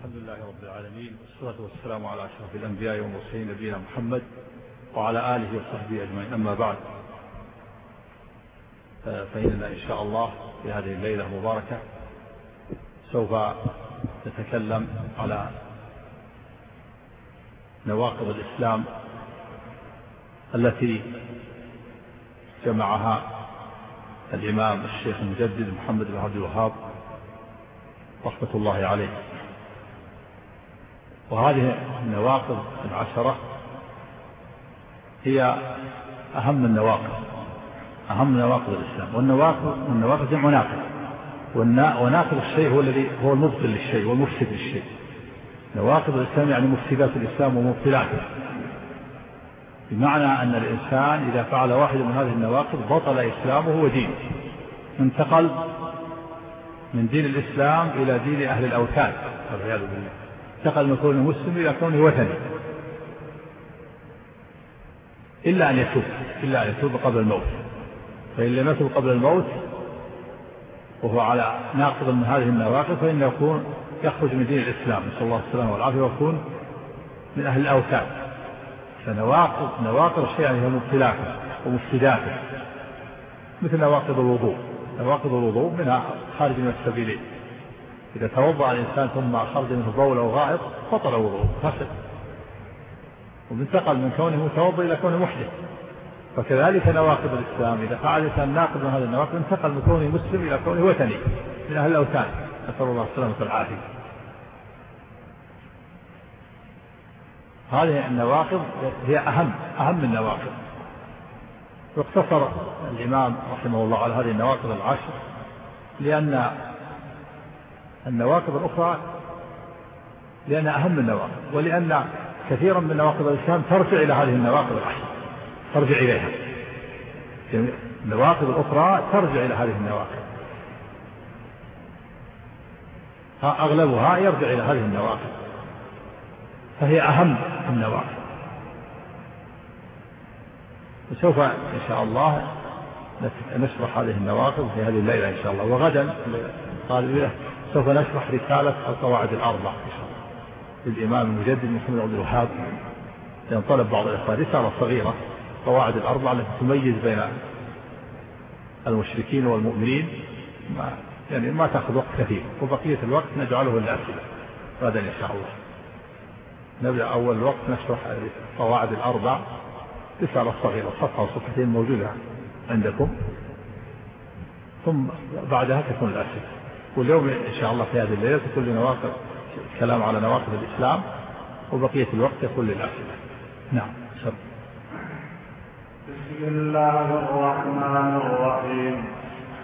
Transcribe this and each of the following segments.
الحمد لله رب العالمين والصلاة والسلام على أشرف الأنبياء والمرسلين نبينا محمد وعلى آله وصحبه أجمعين. أما بعد فإننا إن شاء الله في هذه الليلة المباركة سوف نتكلم على نواقض الإسلام التي جمعها الإمام الشيخ المجدد محمد بن عبد الوهاب رحمة الله عليه. وهذه النواقض العشرة هي أهم النواقض أهم نواقض الإسلام. والنواقض والنواقض جمع ناقض. وناقض الشيء هو الذي هو المبطل للشيء والمفسد للشيء. نواقض الإسلام يعني مفسدات الإسلام ومبطلاته. بمعنى أن الإنسان إذا فعل واحد من هذه النواقض بطل إسلامه ودينه. انتقل من دين الإسلام إلى دين أهل الأوثان والعياذ بالله. انتقل من كونه مسلم إلى كونه وثني. إلا أن يتوب إلا أن يتوب قبل الموت. فإن لم يتوب قبل الموت وهو على ناقض من هذه النواقض فإنه يكون يخرج من دين الإسلام. نسأل الله السلامة والعافية ويكون من أهل الأوثان. فنواقض نواقض الشيء يعني هي مبتلاته ومفسداته مثل نواقض الوضوء. نواقض الوضوء منها خارج من السبيلين. إذا توضأ الإنسان ثم خرج منه بول أو غائط بطل وضوءه فسد وانتقل من كونه متوضئ إلى كونه محدث. فكذلك نواقض الإسلام. إذا فعل الإنسان ناقض من هذه النواقض انتقل من كونه مسلم إلى كونه وثني. من أهل الأوثان. نسأل الله السلامة والعافية. هذه النواقض هي أهم أهم النواقض. واقتصر الإمام رحمه الله على هذه النواقض العشر لأن النواقض الأخرى لأن أهم النواقض ولأن كثيرا من نواقض الإسلام ترجع إلى هذه النواقض العشر ترجع إليها. يعني النواقض الأخرى ترجع إلى هذه النواقض. أغلبها يرجع إلى هذه النواقض. فهي أهم النواقض. وسوف إن شاء الله نشرح هذه النواقض في هذه الليلة إن شاء الله. وغدا قال سوف نشرح رسالة القواعد الأربع إن شاء الله. للإمام المجدد محمد عبد الوهاب لأن طلب بعض الإخوان رسالة صغيرة قواعد الأربع التي تميز بين المشركين والمؤمنين ما يعني ما تأخذ وقت كثير وبقية الوقت نجعله للأسئلة غدا إن شاء الله. نبدأ أول الوقت نشرح القواعد الأربع. رسالة صغيرة صفحة وصفحتين موجودة عندكم. ثم بعدها تكون الأسئلة. واليوم إن شاء الله في هذه الليلة تكون لنواقض كلام على نواقض الإسلام وبقية الوقت يكون للأسئلة نعم سر. بسم الله الرحمن الرحيم.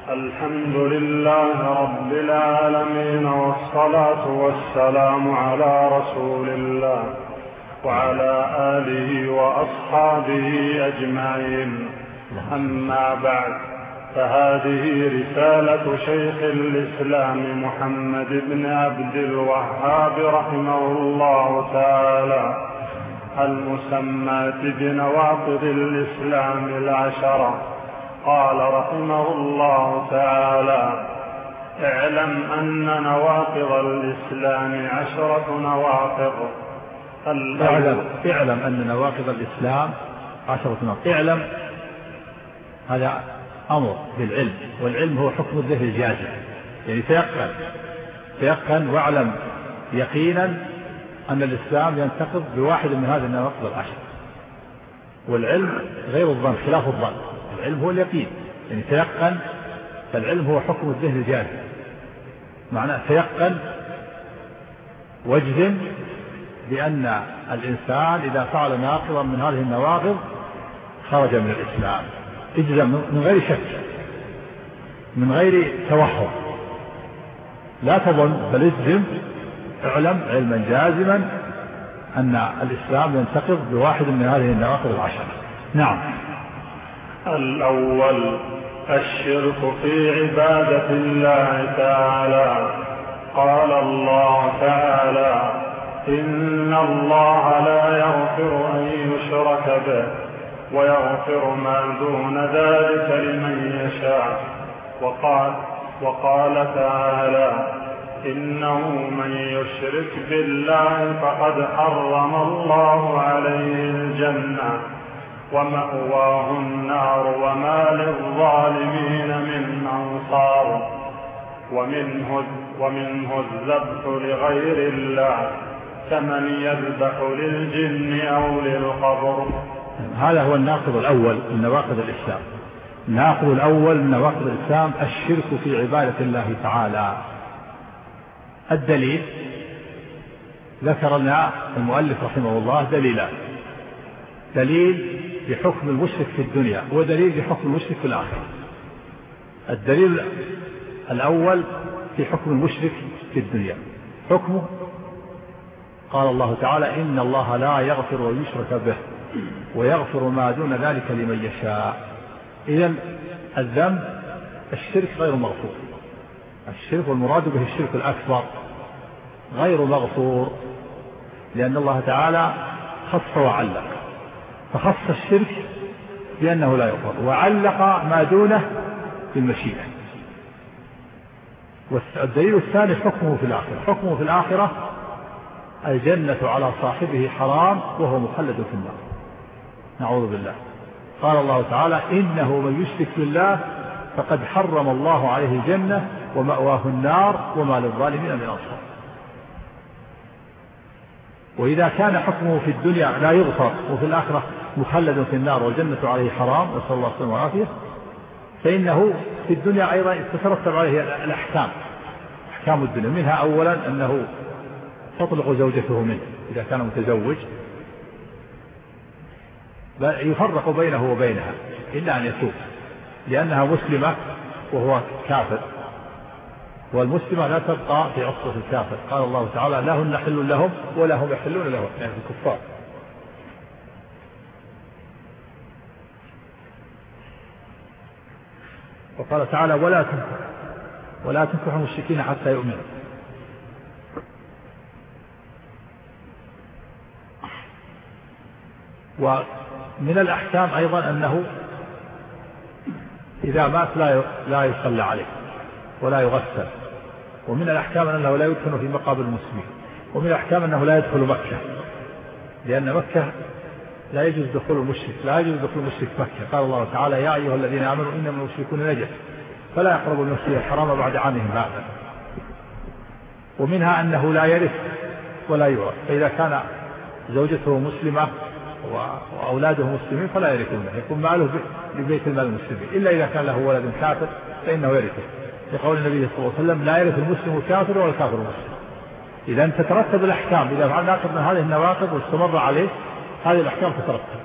الحمد لله رب العالمين والصلاة والسلام على رسول الله وعلى آله وأصحابه أجمعين. أما بعد. فهذه رسالة شيخ الإسلام محمد بن عبد الوهاب رحمه الله تعالى المسماة بنواقض الإسلام العشرة. قال رحمه الله تعالى اعلم أن نواقض الإسلام عشرة نواقض. اعلم اعلم أن نواقض الإسلام عشرة نواقض. اعلم. هذا أمر بالعلم والعلم هو حكم الذهن الجازم. يعني تيقن تيقن واعلم يقينا أن الإسلام ينتقض بواحد من هذه النواقض العشر. والعلم غير الظن خلاف الظن. العلم هو اليقين. يعني تيقن فالعلم هو حكم الذهن الجازم. معناه تيقن واجزم بأن الإنسان إذا فعل ناقضا من هذه النواقض خرج من الإسلام. اجزم من غير شك من غير توهم. لا تظن بل إجزم اعلم علما جازما أن الإسلام ينتقض بواحد من هذه النواقض العشرة. نعم. الأول الشرك في عبادة الله تعالى. قال الله تعالى إن الله لا يغفر أن يشرك به. ويغفر ما دون ذلك لمن يشاء. وقال وقال تعالى إنه من يشرك بالله فقد حرم الله عليه الجنة ومأواه النار وما للظالمين من أنصار. ومنه ومنه الذبح لغير الله كمن يذبح للجن أو للقبر هذا هو الناقض الأول من نواقض الإسلام. الناقض الأول من نواقض الإسلام الشرك في عبادة الله تعالى. الدليل ذكر لنا المؤلف رحمه الله دليلان. دليل بحكم المشرك في الدنيا ودليل بحكم المشرك في الآخرة. الدليل الأول في حكم المشرك في الدنيا. حكمه؟ قال الله تعالى إن الله لا يغفر أن يشرك به. ويغفر ما دون ذلك لمن يشاء. إذا الذنب الشرك غير مغفور. الشرك والمراد به الشرك الأكبر غير مغفور لأن الله تعالى خص وعلق. فخص الشرك بأنه لا يغفر وعلق ما دونه بالمشيئة. والدليل الثاني حكمه في الآخرة. حكمه في الآخرة الجنة على صاحبه حرام وهو مخلد في النار. نعوذ بالله. قال الله تعالى إنه من يشرك بالله فقد حرم الله عليه الجنة ومأواه النار وما للظالمين من أنصار. وإذا كان حكمه في الدنيا لا يغفر وفي الآخرة مخلد في النار والجنة عليه حرام نسأل الله السلامة والعافية. فإنه في الدنيا أيضا تترتب عليه الأحكام أحكام الدنيا. منها أولا أنه تطلق زوجته منه إذا كان متزوج. يفرق بينه وبينها إلا أن يتوب لأنها مسلمة وهو كافر والمسلمة لا تبقى في عصبة الكافر. قال الله تعالى لا هن حل لهم ولا هم يحلون لهم يعني الكفار. وقال تعالى ولا تنكح ولا تنكحوا المشركين حتى يؤمنوا. ومن الأحكام أيضا أنه إذا مات لا لا يصلى عليه ولا يغسل. ومن الأحكام أنه لا يدفن في مقابر المسلمين. ومن الأحكام أنه لا يدخل مكة. لأن مكة لا يجوز دخول المشرك لا يجوز دخول المشرك مكة. قال الله تعالى يا أيها الذين آمنوا إنما المشركون نجس. فلا يقربوا المسجد الحرام بعد عامهم هذا ومنها أنه لا يرث ولا يورث. فإذا كان زوجته مسلمة وأولاده مسلمين فلا يرثونه يكون ماله لبيت المال المسلمين. إلا إذا كان له ولد كافر فإنه يرثه. لقول النبي صلى الله عليه وسلم لا يرث المسلم الكافر ولا الكافر المسلم. إذا تترتب الأحكام إذا فعل ناقض من هذه النواقض واستمر عليه هذه الأحكام تترتب.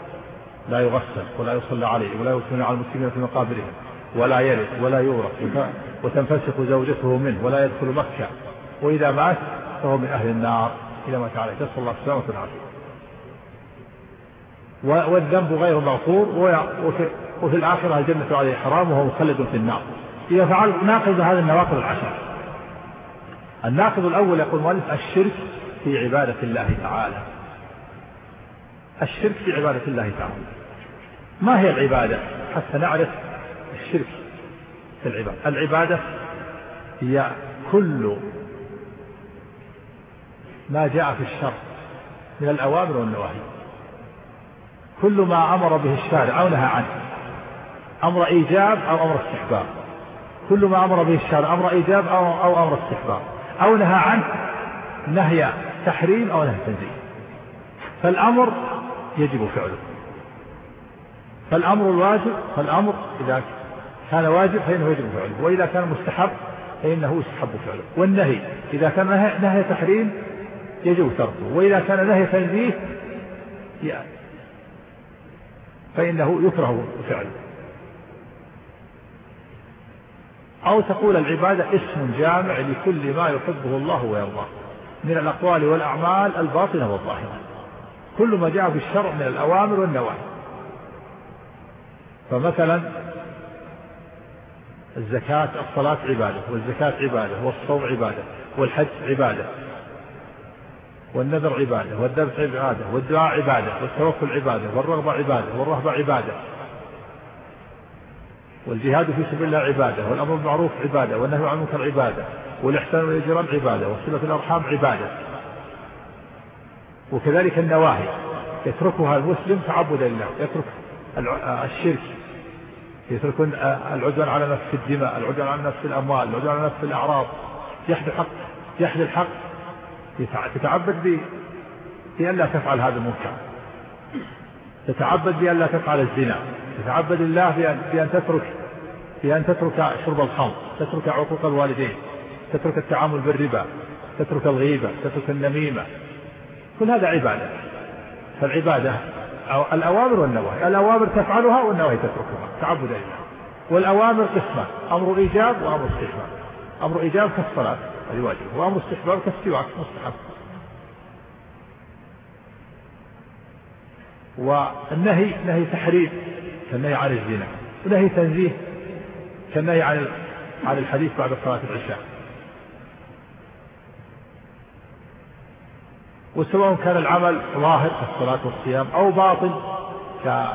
لا يغسل ولا يصلى عليه ولا يدفن على المسلمين في مقابرهم ولا يرث ولا يورث وتنفسخ زوجته منه ولا يدخل مكة. وإذا مات فهو من أهل النار. إلى ما تعالى. نسأل الله السلامة والعافية. والذنب غير مغفور وفي, وفي الآخرة الجنة عليه حرام وهو مخلد في النار. إذا فعل ناقض هذه النواقض العشر. الناقض الأول يقول المؤلف الشرك في عبادة الله تعالى. الشرك في عبادة الله تعالى. ما هي العبادة؟ حتى نعرف الشرك في العبادة. العبادة هي كل ما جاء في الشر من الأوامر والنواهي. كل ما أمر به الشارع أو نهى عنه. أمر إيجاب أو أمر استحباب. كل ما أمر به الشارع أمر إيجاب أو, أو أمر استحباب. أو نهى عنه نهي تحريم أو نهي تنزيل فالأمر يجب فعله. فالأمر الواجب فالأمر إذا كان واجب فإنه يجب فعله. وإذا كان مستحب فإنه يستحب فعله. والنهي إذا كان نهي تحريم يجب تركه. وإذا كان نهي تنزيه فإنه يكره فعله. أو تقول العبادة اسم جامع لكل ما يحبه الله ويرضاه. من الأقوال والأعمال الباطنة والظاهرة. كل ما جاء في الشرع من الأوامر والنواهي. فمثلا الزكاة الصلاة عبادة والزكاة عبادة والصوم عبادة والحج عبادة. والنذر عبادة والذبح عبادة والدعاء عبادة والتوكل عبادة والرغبة عبادة والرهبة عبادة. والجهاد في سبيل الله عبادة والأمر بالمعروف عبادة والنهي عن المنكر عبادة والإحسان إلى الجيران عبادة وصلة الأرحام عبادة. وكذلك النواهي يتركها المسلم تعبدا لله يترك الشرك يترك العدوان على نفس الدماء العدوان على نفس الأموال العدوان على نفس الأعراض يحدي الحق يحدي الحق تتعبد بأن لا تفعل هذا المنكر. تتعبد بأن لا تفعل الزنا. تتعبد الله بأن, بأن تترك بأن تترك شرب الخمر. تترك عقوق الوالدين. تترك التعامل بالربا. تترك الغيبة. تترك النميمة. كل هذا عبادة. فالعبادة أو الأوامر والنواهي. الأوامر تفعلها والنواهي تتركها. تعبد لله. والأوامر قسمة. أمر إيجاب وأمر استحباب. أمر إيجاب كالصلاة. هذه واجب وأمر استحباب كالسواك مستحب. والنهي نهي تحريم كالنهي عن الزنا. ونهي تنزيه كالنهي عن عن الحديث بعد صلاة العشاء. وسواء كان العمل ظاهر كالصلاة والصيام أو باطن ك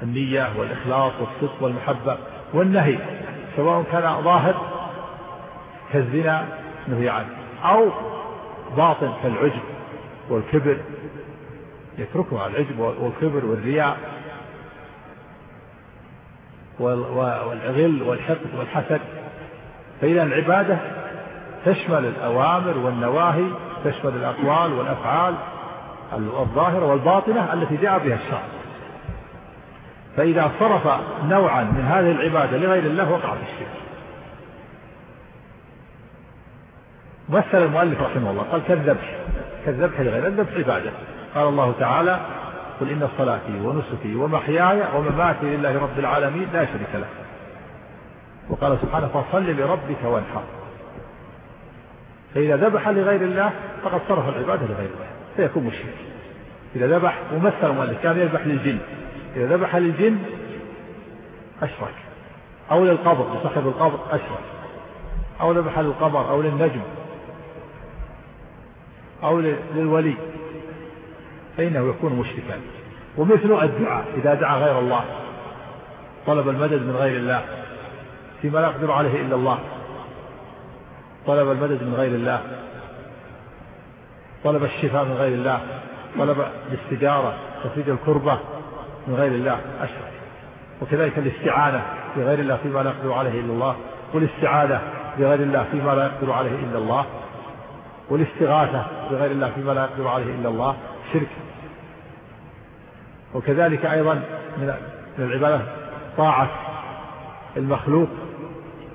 كالنية والإخلاص والصدق والمحبة. والنهي سواء كان ظاهر كالزنا نهي عنه أو باطن كالعجب والكبر يتركها العجب والكبر والرياء والغل والحقد والحسد. فإذا العبادة تشمل الأوامر والنواهي تشمل الأقوال والأفعال الظاهرة والباطنة التي جاء بها الشرع. فإذا صرف نوعا من هذه العبادة لغير الله وقع في الشرك. مثل المؤلف رحمه الله قال كالذبح. كالذبح لغير الذبح عبادة. قال الله تعالى قل إن صلاتي ونسكي ومحياي ومماتي لله رب العالمين لا شريك له. وقال سبحانه فصل لربك وانحر. فإذا ذبح لغير الله فقد صرف العبادة لغير الله فيكون مشرك. إذا ذبح ومثل المؤلف كان يذبح للجن. إذا ذبح للجن أشرك. أو للقبر لصاحب القبر أشرك. أو ذبح للقمر أو للنجم. أو للولي. فإنه يكون مشركا. ومثل الدعاء إذا دعا غير الله طلب المدد من غير الله فيما لا يقدر عليه إلا الله. طلب المدد من غير الله. طلب الشفاء من غير الله. طلب الاستجارة تفريج الكربة. من غير الله أشرك. وكذلك الاستعانة بغير الله فيما لا يقدر عليه إلا الله. والاستعاذة بغير الله فيما لا يقدر عليه إلا الله. والاستغاثة بغير الله فيما لا يقدر عليه إلا الله. شرك. وكذلك أيضا من العبادة طاعة المخلوق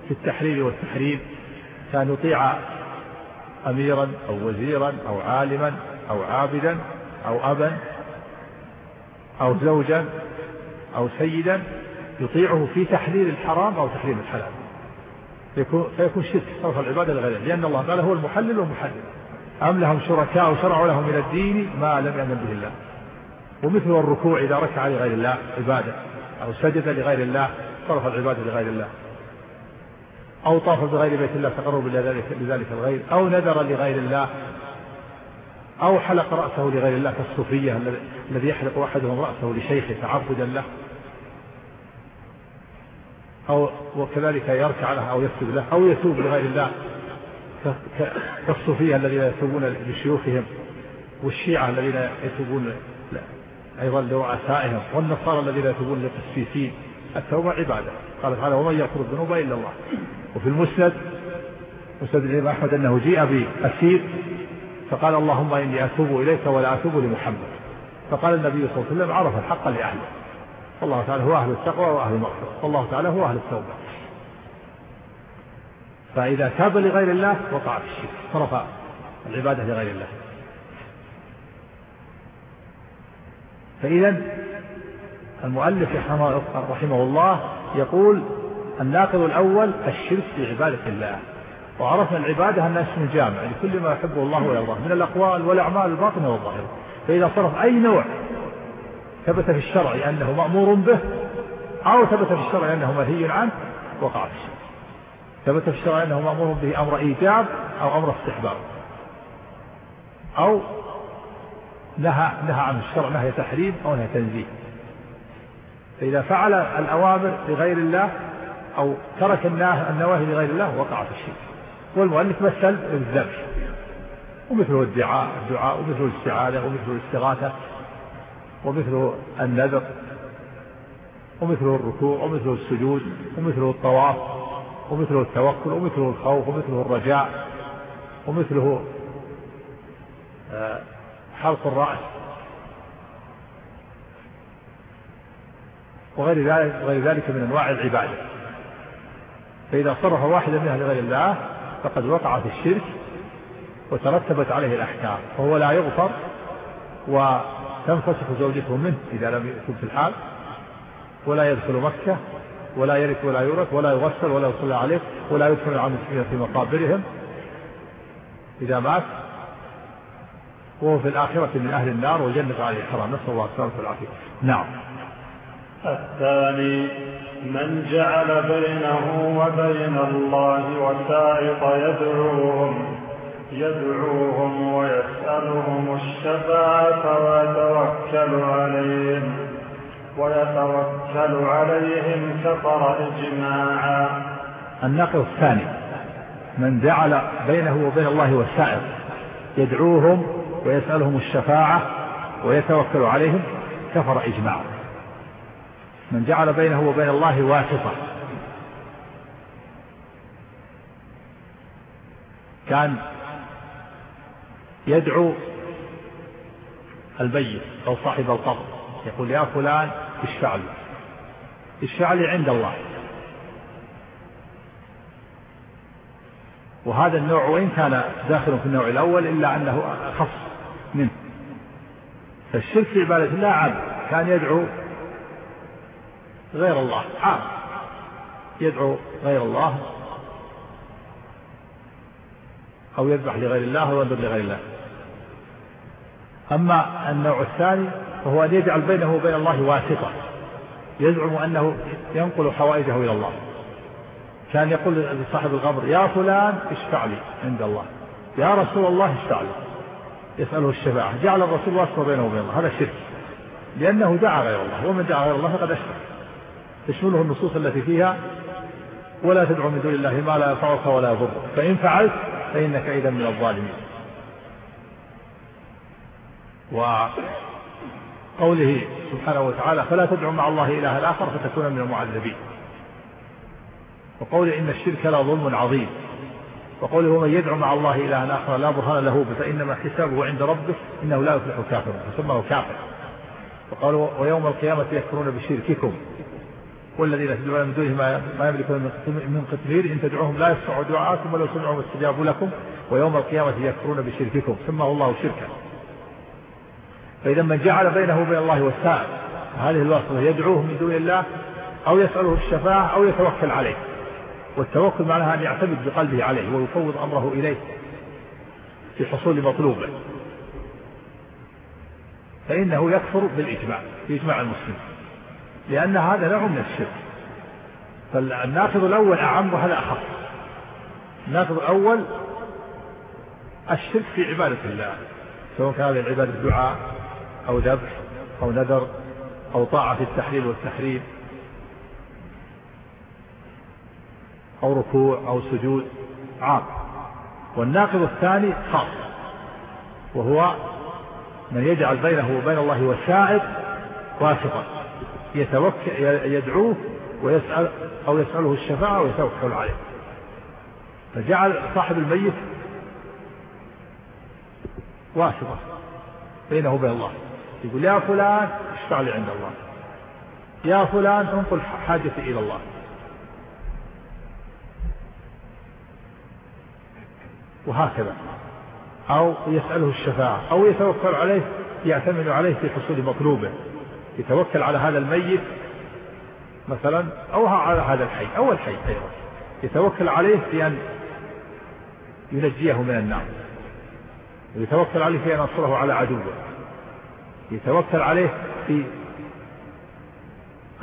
في التحرير والتحريم. كان يطيع أميرا أو وزيرا أو عالما أو عابدا أو أبا أو زوجا أو سيدا يطيعه في تحليل الحرام أو تحريم الحلال. فيكون, شرك صرف العبادة لغيره لأن الله تعالى هو المحلل والمحلل. أم لهم شركاء شرعوا لهم من الدين ما لم يأمن به الله. ومثل الركوع إذا ركع لغير الله عبادة. أو سجد لغير الله صرف العبادة لغير الله. أو طاف بغير بيت الله تقرب لذلك الغير. أو نذر لغير الله أو حلق رأسه لغير الله كالصوفية الذي يحلق أحدهم رأسه لشيخه تعبدا له. أو وكذلك يركع له أو يسجد له أو يتوب لغير الله كالصوفية الذين يتوبون لشيوخهم والشيعة الذين يتوبون أيضا لرؤسائهم والنصارى الذين يتوبون للقسيسين التوبة عبادة. قال تعالى ومن يغفر الذنوب إلا الله. وفي المسند مسند الإمام أحمد أنه جيء بأسير فقال اللهم إني أتوب إليك ولا أتوب لمحمد. فقال النبي صلى الله عليه وسلم عرف الحق لأهله. والله تعالى هو أهل التقوى وأهل المغفرة. والله تعالى هو أهل التوبة. فإذا تاب لغير الله وقع في الشرك. صرف العبادة لغير الله. فإذا المؤلف رحمه الله يقول الناقض الأول الشرك في عبادة الله. وعرفنا العبادة أنها اسم جامع لكل ما يحبه الله ويرضاه من الأقوال والأعمال الباطنة والظاهرة. فإذا صرف أي نوع ثبت في الشرع أنه مأمور به أو ثبت في الشرع أنه منهي عنه وقع في الشرك ثبت في الشرع أنه مأمور به أمر إيجاب أو أمر استحباب. أو نهى نهى عن الشرع نهي تحريم أو نهي تنزيه. فإذا فعل الأوامر لغير الله أو ترك النواهي لغير الله وقع في الشرك. والمؤلف مثل الذبح ومثله الدعاء الدعاء ومثله الاستعاذة ومثله الاستغاثة ومثله النذر ومثله الركوع ومثله السجود ومثله الطواف ومثله التوكل ومثله الخوف ومثله الرجاء ومثله آه، حلق الرأس. وغير ذلك وغير ذلك من أنواع العبادة. فإذا صرف واحدا منها لغير الله فقد وقع في الشرك وترتبت عليه الأحكام فهو لا يغفر وتنفسخ زوجته منه إذا لم يكن في الحال ولا يدخل مكة ولا يرث ولا يورث ولا يغسل ولا يصلى عليه ولا يدخل على المسلمين في مقابرهم إذا مات وهو في الآخرة من أهل النار وجنة عليه الحرام. نسأل الله السلامة والعافية. نعم. الثاني من جعل بينه وبين الله وسائط يدعوهم يدعوهم ويسألهم الشفاعة ويتوكل عليهم ويتوكل عليهم كفر إجماعا. النقل الثاني من جعل بينه وبين الله وسائط يدعوهم ويسألهم الشفاعة ويتوكل عليهم كفر إجماعا. من جعل بينه وبين الله واسطة. كان يدعو البيت أو صاحب القبر. يقول يا فلان اشفع لي. اشفع لي عند الله. وهذا النوع وإن كان داخل في النوع الأول إلا أنه أخف منه. فالشرك في عبادة الله عام. كان يدعو غير الله. عام. يدعو غير الله. أو يذبح لغير الله أو ينذر لغير الله. أما النوع الثاني وهو أن يجعل بينه وبين الله واسطة. يزعم أنه ينقل حوائجه إلى الله. كان يقول لصاحب القبر يا فلان اشفع لي عند الله. يا رسول الله اشفع لي. يسأله الشفاعة. جعل الرسول واسطة بينه وبين الله. هذا شرك. لأنه دعا غير الله. ومن دعا غير الله فقد أشرك تشمله النصوص التي فيها ولا تدعو من دون الله ما لا ينفعك ولا يضرك فإن فعلت فإنك إذا من الظالمين. وقوله سبحانه وتعالى فلا تدعو مع الله إلها آخر فتكون من المعذبين. وقوله إن الشرك لظلم عظيم. وقوله ومن يدعو مع الله إلها آخر لا برهان له فإنما حسابه عند ربه إنه لا يفلح كافر فسماه كافر. وقالوا ويوم القيامة يكفرون بشرككم. والذين تدعون من دونه ما يملكون من قتمير إن تدعوهم لا يسمعوا دعاءكم ولو سمعوا استجابوا لكم ويوم القيامة يكفرون بشرككم. سماه الله شركا. فإذا من جعل بينه وبين الله وسائل هذه الواسطة يدعوه من دون الله أو يسأله الشفاعة أو يتوكل عليه. والتوكل معناها أن يعتمد بقلبه عليه ويفوض أمره إليه في حصول مطلوبه. فإنه يكفر بالإجماع بإجماع المسلمين. لأن هذا نوع من الشرك. فالناقض الأول أعم وهذا أخف. الناقض الأول الشرك في عبادة الله سواء كان هذه العبادة دعاء أو ذبح أو نذر أو طاعة في التحليل والتحريم أو ركوع أو سجود عام. والناقض الثاني خاص وهو من يجعل بينه وبين الله وسائط واسطة. يتوكل يدعوه ويسأل أو يسأله الشفاعة ويتوكل عليه. فجعل صاحب الميت واسطة بينه وبين الله. يقول يا فلان اشفع لي عند الله. يا فلان انقل حاجتي إلى الله. وهكذا. أو يسأله الشفاعة أو يتوكل عليه يعتمد عليه في حصول مطلوبه. يتوكل على هذا الميت مثلا أو على هذا الحي أو الحي أيضا. يتوكل عليه في أن ينجيه من النار. ويتوكل عليه في أن ينصره على عدوه. يتوكل عليه في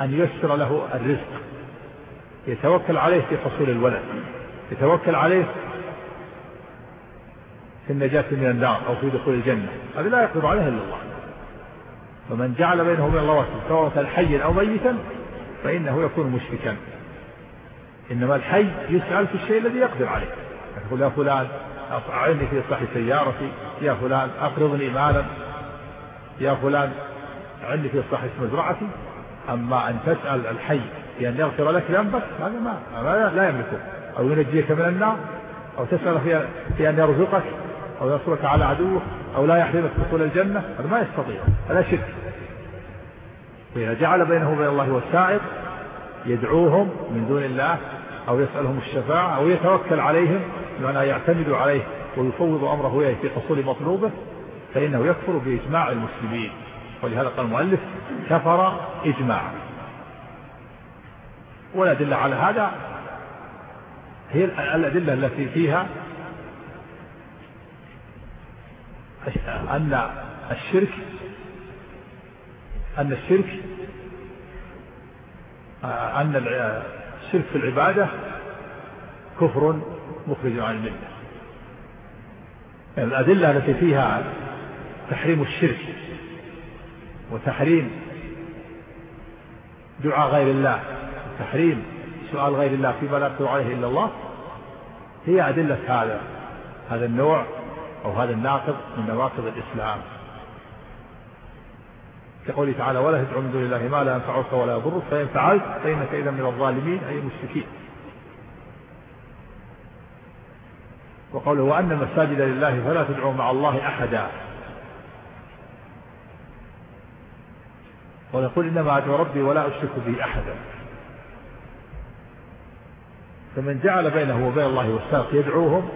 أن ييسر له الرزق. يتوكل عليه في حصول الولد. يتوكل عليه في النجاة من النار أو في دخول الجنة. هذا لا يقدر عليه إلا الله. فمن جعل بينه وبين الله سواء كان حيا أو ميتا فإنه يكون مشركا. إنما الحي يسأل في الشيء الذي يقدر عليه. يقول يا فلان أعني في إصلاح سيارتي يا فلان أقرضني مالا يا فلان أعني في إصلاح مزرعتي أما أن تسأل الحي بأن يغفر لك ذنبك هذا ما لا يملكه. أو ينجيك من النار أو تسأل في أن يرزقك أو ينصرك على عدوك أو لا يحرمك دخول الجنة هذا ما يستطيع هذا شرك. فإذا جعل بينه وبين الله وسائط يدعوهم من دون الله أو يسألهم الشفاعة أو يتوكل عليهم بمعنى يعتمد عليه ويفوض أمره إليه في حصول مطلوبه فإنه يكفر بإجماع المسلمين. ولهذا قال المؤلف كفر إجماعا. والأدلة على هذا هي الأدلة التي فيها أن الشرك أن الشرك أن الشرك في العبادة كفر مخرج عن الملة. الأدلة التي فيها تحريم الشرك وتحريم دعاء غير الله وتحريم سؤال غير الله فيما لا يقدر عليه إلا الله هي أدلة هذا هذا النوع. أو هذا الناقض من نواقض الإسلام. كقوله تعالى ولا تدعو من دون الله ما لا ينفعك ولا يضرك فإن فعلت فإنك إذا من الظالمين أي المشركين. وقوله وأن المساجد لله فلا تدعوا مع الله أحدا. ويقول إنما أدعو ربي ولا أشرك به أحدا. فمن جعل بينه وبين الله والساق يدعوهم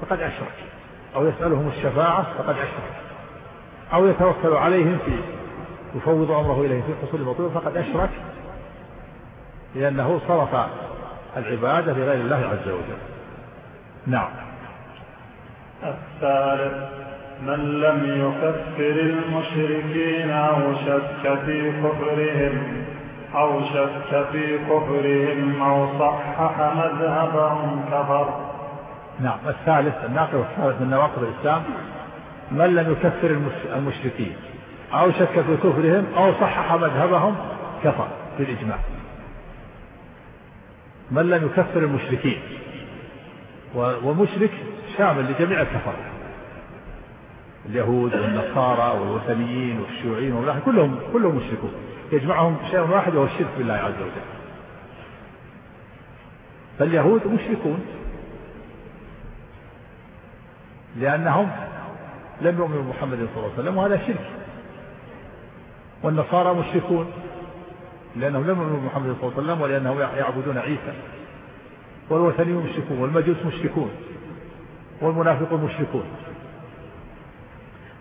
فقد أشرك. أو يسألهم الشفاعة فقد أشرك. أو يتوكل عليهم في يفوض أمره إليه في حصول المطلوب فقد أشرك لأنه صرف العبادة لغير الله عز وجل. نعم. الثالث من لم يكفر المشركين أو شك في كفرهم أو شك في كفرهم أو صحح مذهبهم كفر. نعم الثالث الناقض الثالث من نواقض الإسلام من لم يكفر المشركين أو شك في كفرهم أو صحح مذهبهم كفر بالإجماع من لم يكفر المشركين. ومشرك شامل لجميع الكفرة اليهود والنصارى والوثنيين والشيوعيين والملاحدة كلهم كلهم مشركون. يجمعهم شيء واحد وهو الشرك بالله عز وجل. فاليهود مشركون. لأنهم لم يؤمنوا بمحمد صلى الله عليه وسلم وهذا شرك. والنصارى مشركون لأنهم لم يؤمنوا بمحمد صلى الله عليه وسلم ولأنهم يعبدون عيسى. والوثنيون مشركون والمجوس مشركون والمنافقون مشركون.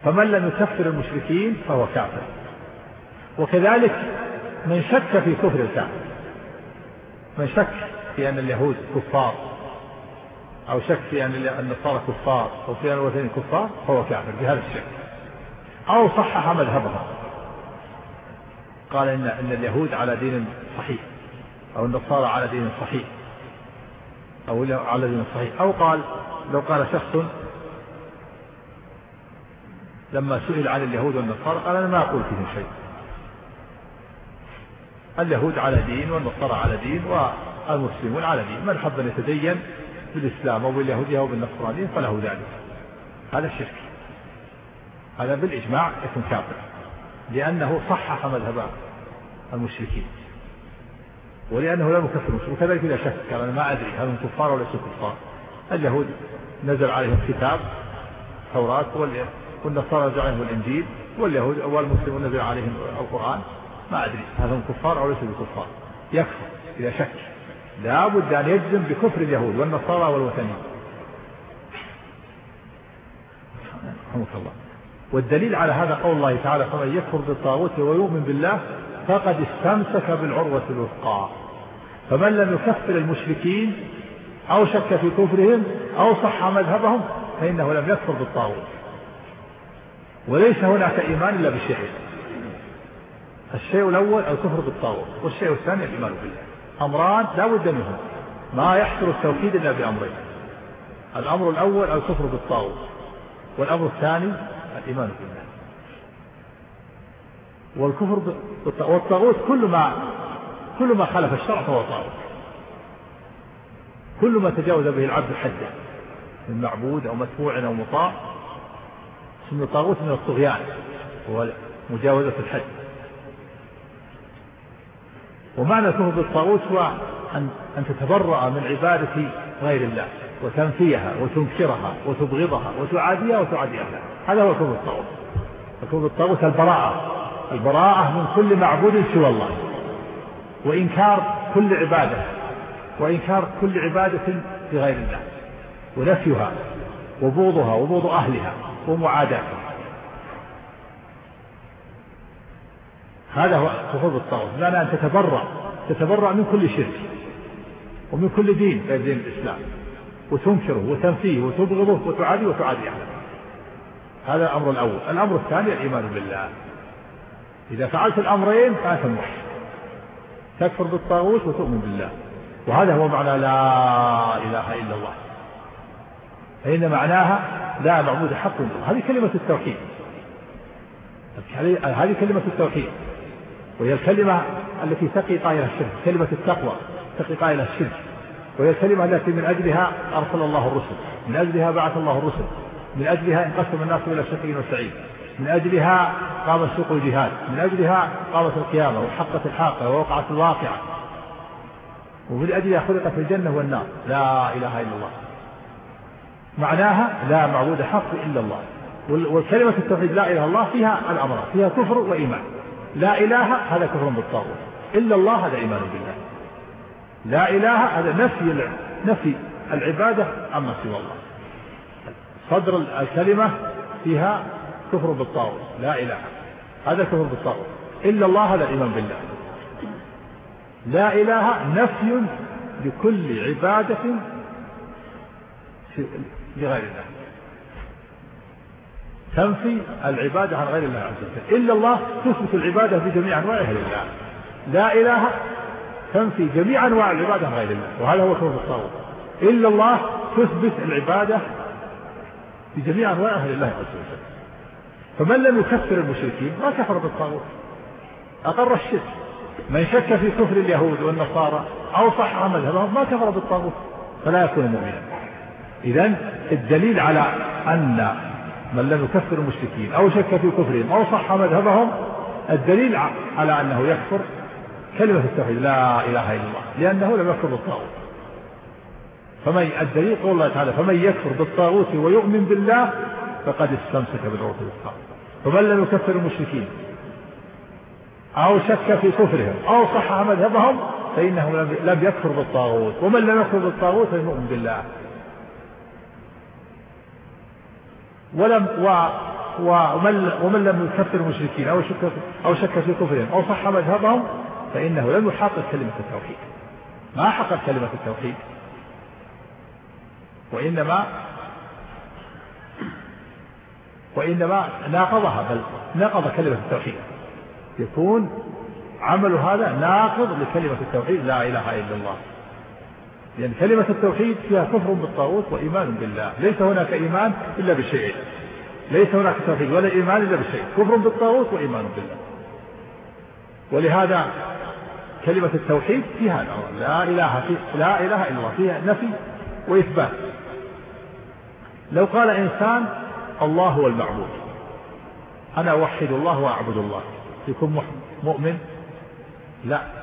فمن لم يكفر المشركين فهو كافر. وكذلك من شك في كفر الكافر. من شك في أن اليهود كفار. أو شك في أن النصارى كفار أو في أن الوثنيين كفار فهو كافر بهذا الشك. أو صحح مذهبهم قال إن إن اليهود على دين صحيح أو النصارى على دين صحيح أو على دين صحيح. أو قال لو قال شخص لما سئل عن اليهود والنصارى قال أنا ما أقول فيهم شيء. اليهود على دين والنصارى على دين والمسلمون على دين. من حب أن يتدين؟ بالإسلام أو باليهودية أو بالنصرانية فله ذلك. هذا الشرك. هذا بالإجماع يكون كافر. لأنه صحح مذهب المشركين. ولأنه لم يكفر المشركين. وكذلك إذا شك أنا ما أدري هل هم كفار ولا ليسوا كفار. اليهود نزل عليهم كتاب توراة والنصارى نزل عليهم الإنجيل واليهود والمسلمون نزل عليهم القرآن. ما أدري هل هم كفار أو ليسوا بكفار. يكفر إذا شك. لا بد أن يجزم بكفر اليهود والنصارى والوثنيين. رحمك الله. والدليل على هذا قول الله تعالى فمن يكفر بالطاغوت ويؤمن بالله فقد استمسك بالعروة الوثقى. فمن لم يكفر المشركين أو شك في كفرهم أو صح مذهبهم فإنه لم يكفر بالطاغوت. وليس هناك إيمان إلا بشيئين الشيء الأول الكفر بالطاغوت والشيء الثاني الإيمان بالله. أمران لا بد منهم. ما يحصل التوحيد إلا بأمرين. الأمر الأول الكفر بالطاغوت والأمر الثاني الإيمان بالله. والكفر والطاغوت كل ما كل ما خالف الشرع فهو طاغوت. كل ما تجاوز به العبد حده من معبود أو متبوع أو مطاع اسم الطاغوت من الطغيان هو مجاوزة الحد ومعنى كفر بالطاغوت هو أن أن تتبرأ من عبادة غير الله وتنفيها وتنكرها وتبغضها وتعاديها وتعادي أهلها هذا هو كفر الطاغوت. كفر الطاغوت البراءة. البراءة من كل معبود سوى الله. وإنكار كل عبادة. وإنكار كل عبادة لغير الله. ونفيها وبغضها وبغض أهلها ومعاداتها. هذا هو كفر الطاغوت. بمعنى أن تتبرأ. تتبرأ من كل شرك ومن كل دين. غير دين الإسلام. وتنكره وتنفيه وتبغضه وتعاديه وتعادي أهله هذا الأمر الأول. الأمر الثاني الإيمان بالله. إذا فعلت الأمرين فأنت موحد. تكفر بالطاغوت وتؤمن بالله. وهذا هو معنى لا إله إلا الله. فإن معناها لا معبود حق هذه كلمة التوحيد. هذه كلمة التوحيد. وهي الكلمة التي تقي قائل الشرك كلمة التقوى تقي قائل الشرك. وهي الكلمة التي من أجلها أرسل الله الرسل من أجلها بعث الله الرسل من أجلها انقسم الناس إلى شقي وسعيد من أجلها قام سوق الجهاد من أجلها قامت القيامة وحقت الحاقة ووقعت الواقعة. ومن أجلها خلقت الجنة والنار. لا إله إلا الله. معناها لا معبود حق إلا الله. والكلمة التوحيد لا إله إلا الله فيها الأمر فيها كفر وإيمان. لا إله هذا كفر بالطاغوت. إلا الله هذا إيمان بالله. لا إله هذا نفي نفي العبادة عما سوى الله. صدر الكلمة فيها كفر بالطاغوت. لا إله هذا كفر بالطاغوت. إلا الله هذا الإيمان بالله. لا إله نفي لكل عبادة لغير الله. تنفي العبادة عن غير الله عز وجل. إلا الله تثبت العبادة بجميع أنواعها لله. لا إله تنفي جميع أنواع العبادة عن غير الله. وهذا هو كفر الطاغوت. إلا الله تثبت العبادة بجميع أنواعها لله عز وجل. فمن لم يكفر المشركين؟ ما كفر بالطاغوت. أقر الشرك. من شك في كفر اليهود والنصارى أو صح مذهبهم ما كفر بالطاغوت. فلا يكون مؤمنا. إذا الدليل على أن من لم يكفر المشركين أو شك في كفرهم أو صح مذهبهم الدليل على أنه يكفر كلمة التوحيد لا إله إلا الله لأنه لم يكفر بالطاغوت. فمن الدليل قول الله تعالى فمن يكفر بالطاغوت ويؤمن بالله فقد استمسك بالعروة الوثقى. فمن لم يكفر المشركين أو شك في كفرهم أو صحح مذهبهم فإنه لم يكفر بالطاغوت. ومن لم يكفر بالطاغوت فيؤمن بالله. ولم و ومن, ومن لم يكفر المشركين أو شك أو شك في كفرهم أو صح مذهبهم فإنه لم يحقق كلمة التوحيد. ما حقق كلمة التوحيد. وإنما وإنما ناقضها بل نقض كلمة التوحيد. يكون عمل هذا ناقض لكلمة التوحيد لا إله إلا الله. لأن كلمة التوحيد فيها كفر بالطاغوت وإيمان بالله. ليس هناك إيمان إلا بشيئين ليس هناك توحيد ولا إيمان إلا بشيء. كفر بالطاغوت وإيمان بالله. ولهذا كلمة التوحيد فيها لا إله في لا إله إلا الله. فيها نفي وإثبات. لو قال إنسان الله هو المعبود. أنا أوحد الله وأعبد الله. يكون مؤمن؟ لا.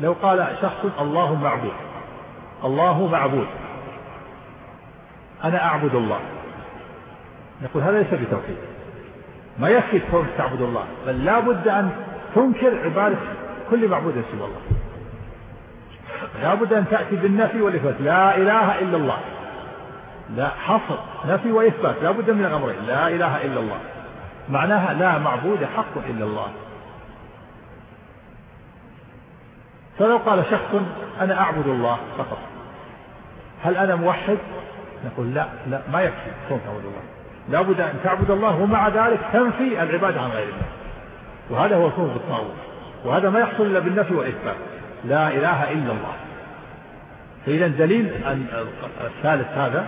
لو قال شخص الله معبود. الله معبود. أنا أعبد الله. نقول هذا ليس بتوحيد. ما يكفي كونك تعبد الله بل لا بد أن تنكر عبادة كل معبود سوى الله. لا بد أن تأتي بالنفي والإثبات. لا إله إلا الله. لا حصر نفي وإثبات. لا بد من الأمرين. لا إله إلا الله. معناها لا معبود حق إلا الله. فلو قال شخص أنا أعبد الله فقط هل أنا موحد؟ نقول لا لا ما يكفي كون تعبد الله؟ لا بد أن تعبد الله ومع ذلك تنفي العبادة عن غير الله. وهذا هو الكفر بالطاغوت وهذا ما يحصل إلا بالنفي والإثبات. لا إله إلا الله. فإذا دليل أن الثالث هذا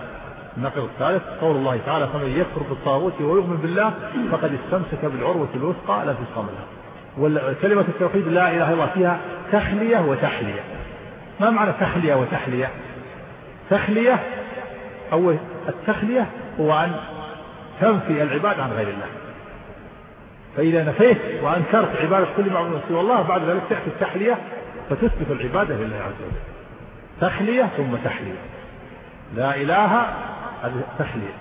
النقل الثالث قول الله تعالى فمن يكفر بالطاغوت ويؤمن بالله فقد استمسك بالعروة الوثقى لا انفصام لها وكلمة التوحيد لا إله إلا الله فيها تخلية وتحلية. ما معنى تخلية وتحلية؟ تخلية أو التخلية هو أن تنفي العباد عن غير الله. فإذا نفيت وأنكرت عبادة كل معبود سوى الله بعد ذلك تأتي التحلية فتثبت العبادة لله عز وجل. تخلية ثم تحلية. لا إله هذه تخلية.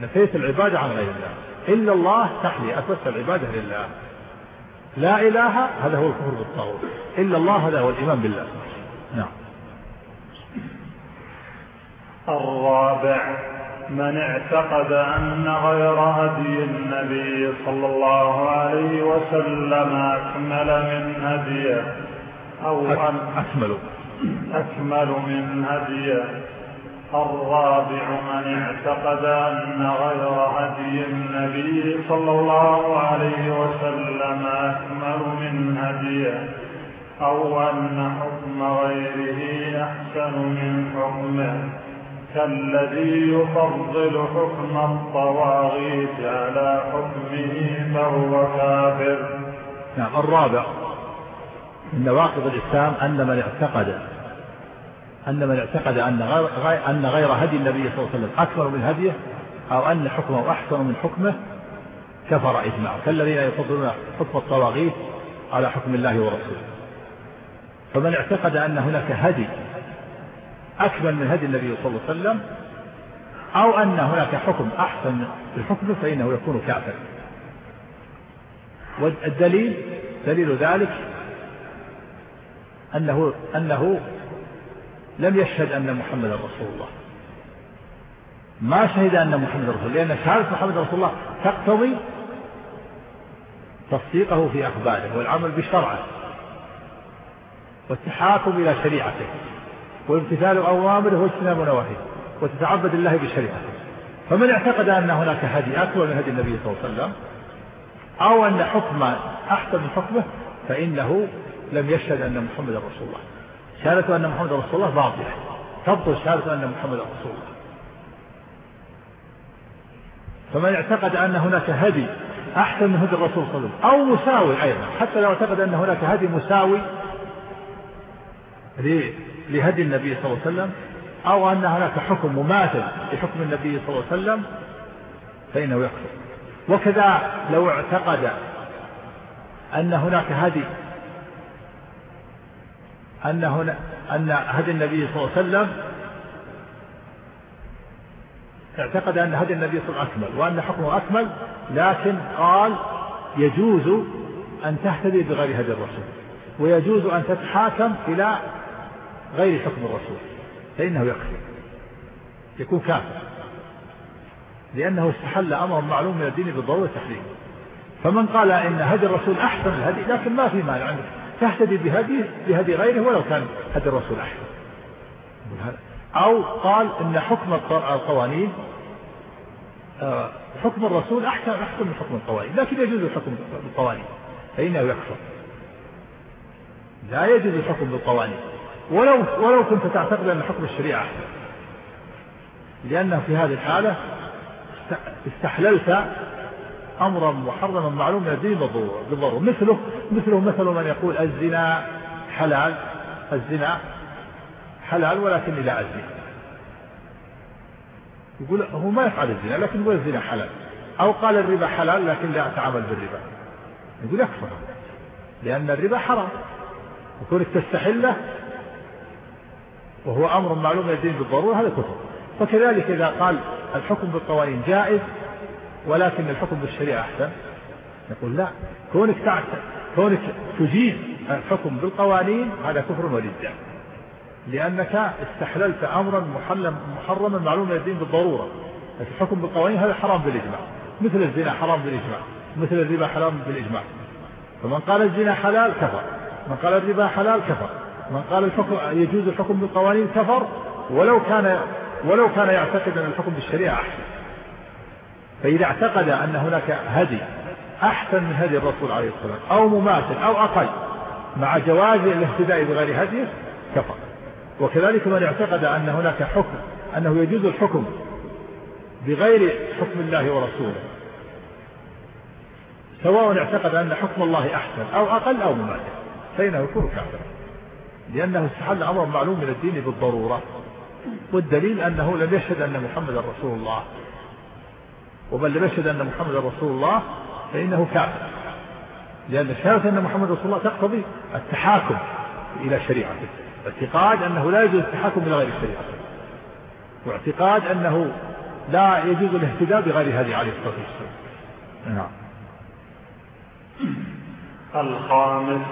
نفيت العبادة عن غير الله. إلا الله تحلية أثبت العبادة لله. لا إله هذا هو الكفر بالطاغوت. إلا الله هذا هو الإيمان بالله. نعم. الرابع من اعتقد أن غير هدي النبي صلى الله عليه وسلم أكمل من هديه أو أكمل. أكمل من هديه. الرابع من اعتقد أن غير هدي النبي صلى الله عليه وسلم أكمل من هديه أو أن حكم غيره أحسن من حكمه. كالذي يفضل حكم الطواغيت على حكمه فهو كافر. نعم الرابع. من نواقض الإسلام أن من اعتقد أن من اعتقد أن غير, أن غير هدي النبي صلى الله عليه وسلم أكبر من هديه أو أن حكمه أحسن من حكمه كفر إجماعا كالذين يفضلون حكم الطواغيت على حكم الله ورسوله. فمن اعتقد أن هناك هدي أكمل من هدي النبي صلى الله عليه وسلم أو أن هناك حكم أحسن من حكمه فإنه يكون كافرا. والدليل دليل ذلك أنه أنه لم يشهد أن محمدا رسول الله. ما شهد أن محمد رسول الله لأن شهادة محمد رسول الله تقتضي تصديقه في أخباره والعمل بشرعه والتحاكم إلى شريعته وامتثال أوامره واجتناب نواهيه وتتعبد الله بشريعته. فمن اعتقد أن هناك هدي أكبر من هدي النبي صلى الله عليه وسلم أو أن حكم أحسن من حكمه فإنه لم يشهد أن محمدا رسول الله. شهادة أن محمدا رسول الله باطلة تبطل شهادة أن محمدا رسول الله. فمن اعتقد أن هناك هدي أحسن من هدي الرسول صلى الله عليه وسلم أو مساوي أيضا حتى لو اعتقد أن هناك هدي مساوي لهدي النبي صلى الله عليه وسلم أو أن هناك حكم مماثل لحكم النبي صلى الله عليه وسلم فإنه يكفر وكذا لو اعتقد أن هناك هدي أن هنا أن هدي النبي صلى الله عليه وسلم اعتقد أن هدي النبي صلى الله عليه وسلم أكمل وأن حكمه أكمل لكن قال يجوز أن تهتدي بغير هدي الرسول ويجوز أن تتحاكم إلى غير حكم الرسول فإنه يكفر يكون كافر لأنه استحل أمر معلوم من الدين بالضرورة تحريمه. فمن قال إن هدي الرسول أحسن الهدي لكن ما في مانع عنده. تهتدي بهدي بهدي غيره ولو كان هدي الرسول أحسن أو قال إن حكم القوانين آه، حكم الرسول أحسن أحسن من حكم القوانين. لكن يجوز الحكم بالقوانين فإنه يكفر. لا يجوز الحكم بالقوانين. ولو ولو كنت تعتقد أن حكم الشريعة أحسن. لأنه في هذه الحالة استحللت أمرا محرما معلوم من الدين بالضرورة مثله مثله مثل من يقول الزنا حلال. الزنا حلال ولكن لا أزني يقول هو ما يفعل الزنا لكن يقول الزنا حلال. أو قال الربا حلال لكن لا أتعامل بالربا. يقول يكفر. لأن الربا حرام. وكونك تستحله وهو أمر معلوم الدين بالضرورة هذا كفر. فكذلك إذا قال الحكم بالقوانين جائز ولكن الحكم بالشريعة أحسن؟ نقول لا. كونك كونك تجيز الحكم بالقوانين هذا كفر وردة لأنك استحللت أمرا محرما معلوم من الدين بالضرورة. الحكم بالقوانين هذا حرام بالإجماع. مثل الزنا حرام بالإجماع. مثل الربا حرام بالإجماع. فمن قال الزنا حلال كفر. من قال الربا حلال كفر. من قال الحكم يجوز الحكم بالقوانين كفر. ولو كان ولو كان يعتقد أن الحكم بالشريعة أحسن. فإذا اعتقد أن هناك هدي أحسن من هدي الرسول عليه الصلاة والسلام أو مماثل أو أقل مع جواز الاهتداء بغير هديه كفر وكذلك من اعتقد أن هناك حكم أنه يجوز الحكم بغير حكم الله ورسوله سواء اعتقد أن حكم الله أحسن أو أقل أو مماثل فإنه يكون كافرا. لأنه استحل أمر معلوم من الدين بالضرورة والدليل أنه لم يشهد أن محمدا رسول الله ومن لم يشهد أن محمدا رسول الله فإنه كافر. لأن شهادة أن محمد رسول الله تقتضي التحاكم إلى شريعته. اعتقاد أنه لا يجوز التحاكم إلى غير شريعته واعتقاد أنه لا يجوز الاهتداء بغير هذه عليه الصلاة والسلام. نعم. الخامس.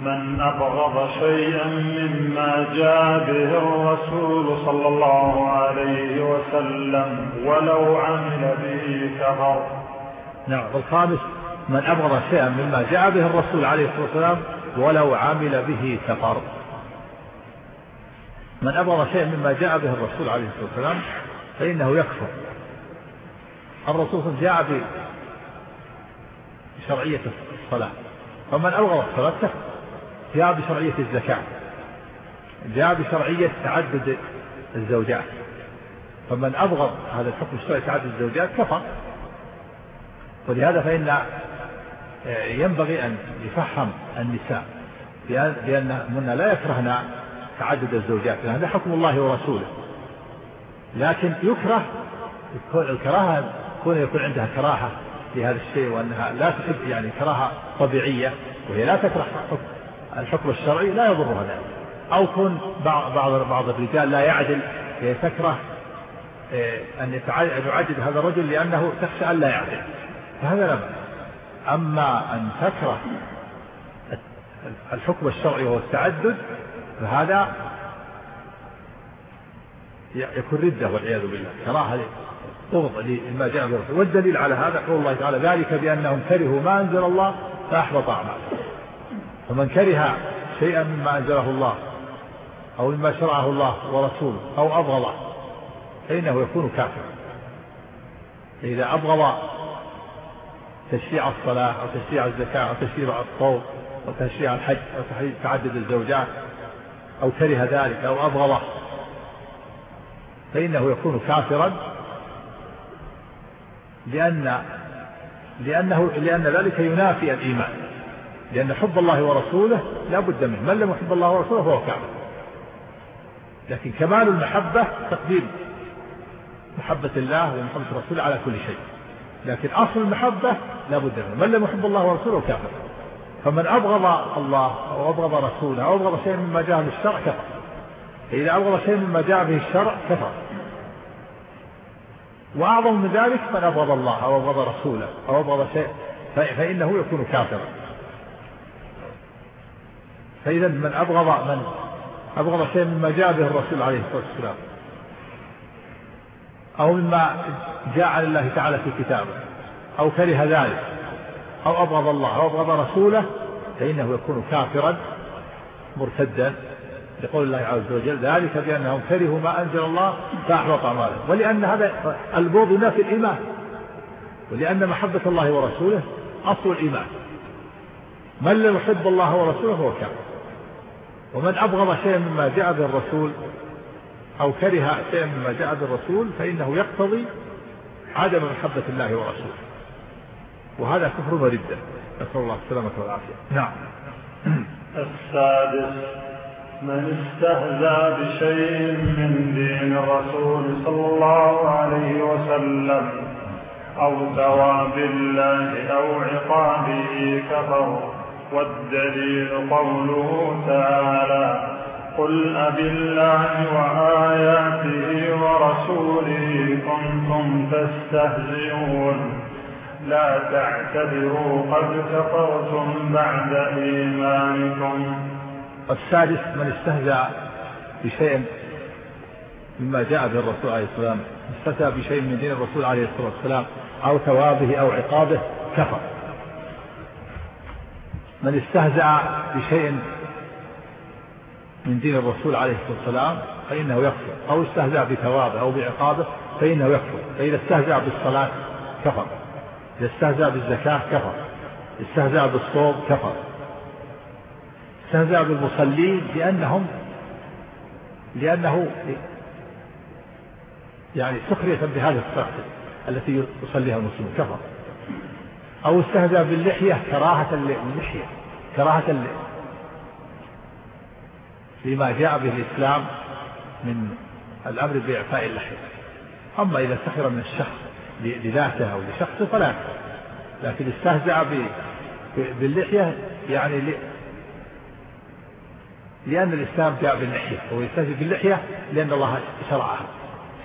من أبغض شيئا مما جاء به الرسول صلى الله عليه وسلم ولو عمل به كفر. نعم والخامس من أبغض شيئا مما جاء به الرسول عليه الصلاة والسلام ولو عمل به كفر. من أبغض شيئا مما جاء به الرسول عليه الصلاة والسلام فإنه يكفر. الرسول جاء بشرعية الصلاة. فمن أبغض الصلاة كفر. جاء بشرعية الزكاة. جاء بشرعية تعدد الزوجات. فمن أبغض هذا الحكم الشرعي تعدد الزوجات كفر. ولهذا فإن آه، ينبغي أن يفهم النساء بأنهن لا يكرهن تعدد الزوجات هذا حكم الله ورسوله. لكن يكره الكراهة كون يكون عندها كراهة في هذا الشيء وأنها لا تحب يعني كراهة طبيعية وهي لا تكره الحكم الشرعي لا يضرها ذلك. أو كون بعض بعض الرجال لا يعدل تكره آه، أن يعدد هذا الرجل لأنه تخشى أن لا يعدل. فهذا لا بأس. أما أن تكره الحكم الشرعي وهو التعدد فهذا يكون ردة والعياذ بالله. كراهة بغض لما جاء به والدليل على هذا قول الله تعالى ذلك بأنهم كرهوا ما أنزل الله فأحبط أعمالهم. فمن كره شيئا مما أنزله الله أو مما شرعه الله ورسوله أو أبغضه فإنه يكون كافرا. فإذا أبغض تشريع الصلاة أو تشريع الزكاة أو تشريع الصوم أو تشريع الحج أو تعدد الزوجات أو كره ذلك أو أبغضه فإنه يكون كافرا لأن لأنه لأن ذلك ينافي الإيمان. لأن حب الله ورسوله لا بد منه. من لم يحب الله ورسوله فهو كافر. لكن كمال المحبة تقديم محبة الله ومحبة رسوله على كل شيء. لكن أصل المحبة لا بد منه. من لم يحب الله ورسوله كافر. فمن أبغض الله أو أبغض رسوله أو أبغض شيء مما جاء من الشرع كفر. فإذا أبغض شيء مما جاء به الشرع كفر. وأعظم من ذلك من أبغض الله أو أبغض رسوله أو أبغض شيء. فإنه يكون كافرا. فإذا من أبغض من؟ أبغض شيء مما جاء به الرسول عليه الصلاة والسلام. أو مما جاء عن الله تعالى في كتابه. أو كره ذلك. أو أبغض الله. أو أبغض رسوله. فإنه يكون كافرا مرتدا لقول الله عز وجل ذلك بأنهم كرهوا ما أنزل الله فأحبط أعمالهم. ولأن هذا البغض ينافي الإيمان. ولأن محبة الله ورسوله أصل الإيمان. من لم يحب الله ورسوله فهو كافر. ومن أبغض شيئا مما جاء به الرسول أو كره شيئا مما جاء به الرسول فإنه يقتضي عدم محبة الله ورسوله. وهذا كفر وردة نسأل الله السلامة والعافية. نعم. السادس من استهزى بشيء من دين الرسول صلى الله عليه وسلم أو ثواب الله أو عقابه كفر. والدليل قوله تعالى قل أبالله وآياته ورسوله كنتم تستهزئون. لا تعتذروا قد كفرتم بعد إيمانكم. السادس من استهزأ بشيء مما جاء به الرسول عليه السلام استهزأ بشيء من دين الرسول عليه الصلاة والسلام أو ثوابه أو عقابه كفر. من استهزأ بشيء من دين الرسول عليه الصلاة والسلام فإنه يكفر. أو استهزأ بثوابه أو بعقابه فإنه يكفر. فإذا استهزأ بالصلاة كفر. إذا استهزأ بالزكاة كفر. استهزأ بالصوم كفر. استهزأ بالمصلين لأنهم لأنه يعني سخرية بهذه الصلاة التي يصليها المسلمون. كفر. أو استهزأ باللحية كراهة للحية كراهة لما جاء به الإسلام من الأمر بإعفاء اللحية. أما إذا سخر من الشخص لذاته أو لشخصه فلا لكن استهزأ باللحية يعني لأن الإسلام جاء باللحية. هو يستهزئ باللحية لأن الله شرعها.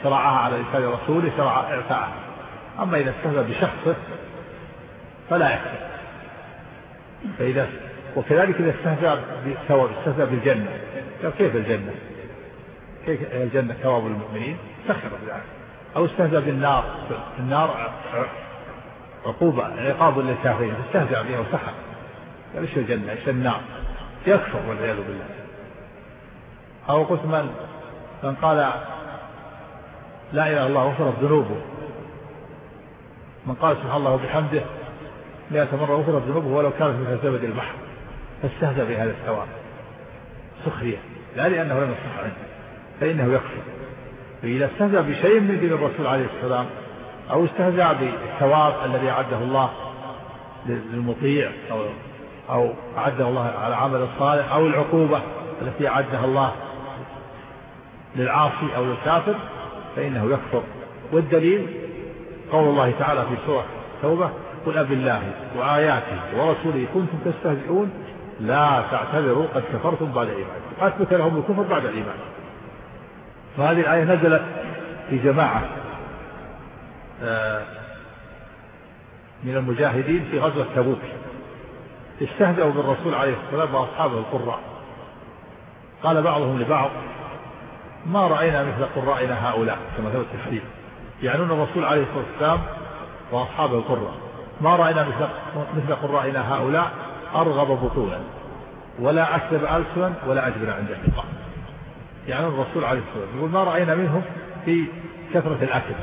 شرعها على لسان رسوله شرع إعفاءها أما إذا استهزأ بشخصه فلا يكفر فإذا وكذلك إذا استهزأ بثواب استهزأ بالجنة قال كيف الجنة؟ كيف الجنة ثواب المؤمنين؟ سخر بذلك أو استهزأ بالنار النار عقوبة عقاب للكافرين استهزأ بها وسخر قال إيش الجنة؟ إيش النار؟ يكفر والعياذ بالله أو قلت من من قال لا إله إلا الله غفرت ذنوبه من قال سبحان الله وبحمده مئة مرة غفرت ذنوبه ولو كانت مثل زبد البحر فاستهزأ بهذا الثواب. سخرية. لا لأنه لم يصح عنده فإنه يكفر. فإذا استهزأ بشيء من دين الرسول عليه السلام أو استهزأ بالثواب الذي أعده الله للمطيع أو أو أعده الله على عمل الصالح أو العقوبة التي أعدها الله للعاصي أو للكافر فإنه يكفر. والدليل قول الله تعالى في سورة التوبة قل أب الله وآياته ورسوله كنتم تستهزئون لا تعتذروا قد كفرتم بعد إيمانكم أثبت لهم الكفر بعد الإيمان. فهذه الآية نزلت في جماعة آه، من المجاهدين في غزوة تبوك. استهزأوا بالرسول عليه الصلاة والسلام وأصحابه القراء. قال بعضهم لبعض ما رأينا مثل قرائنا هؤلاء كما ثبت في الحديث. يعنون الرسول عليه الصلاة والسلام وأصحابه القراء. ما رأينا مثل مثل قرائنا هؤلاء أرغب بطولا. ولا أكذب ألسنا ولا أجبن عند اللقاء يعني الرسول عليه الصلاة والسلام يقول ما رأينا منهم في كثرة الأكل.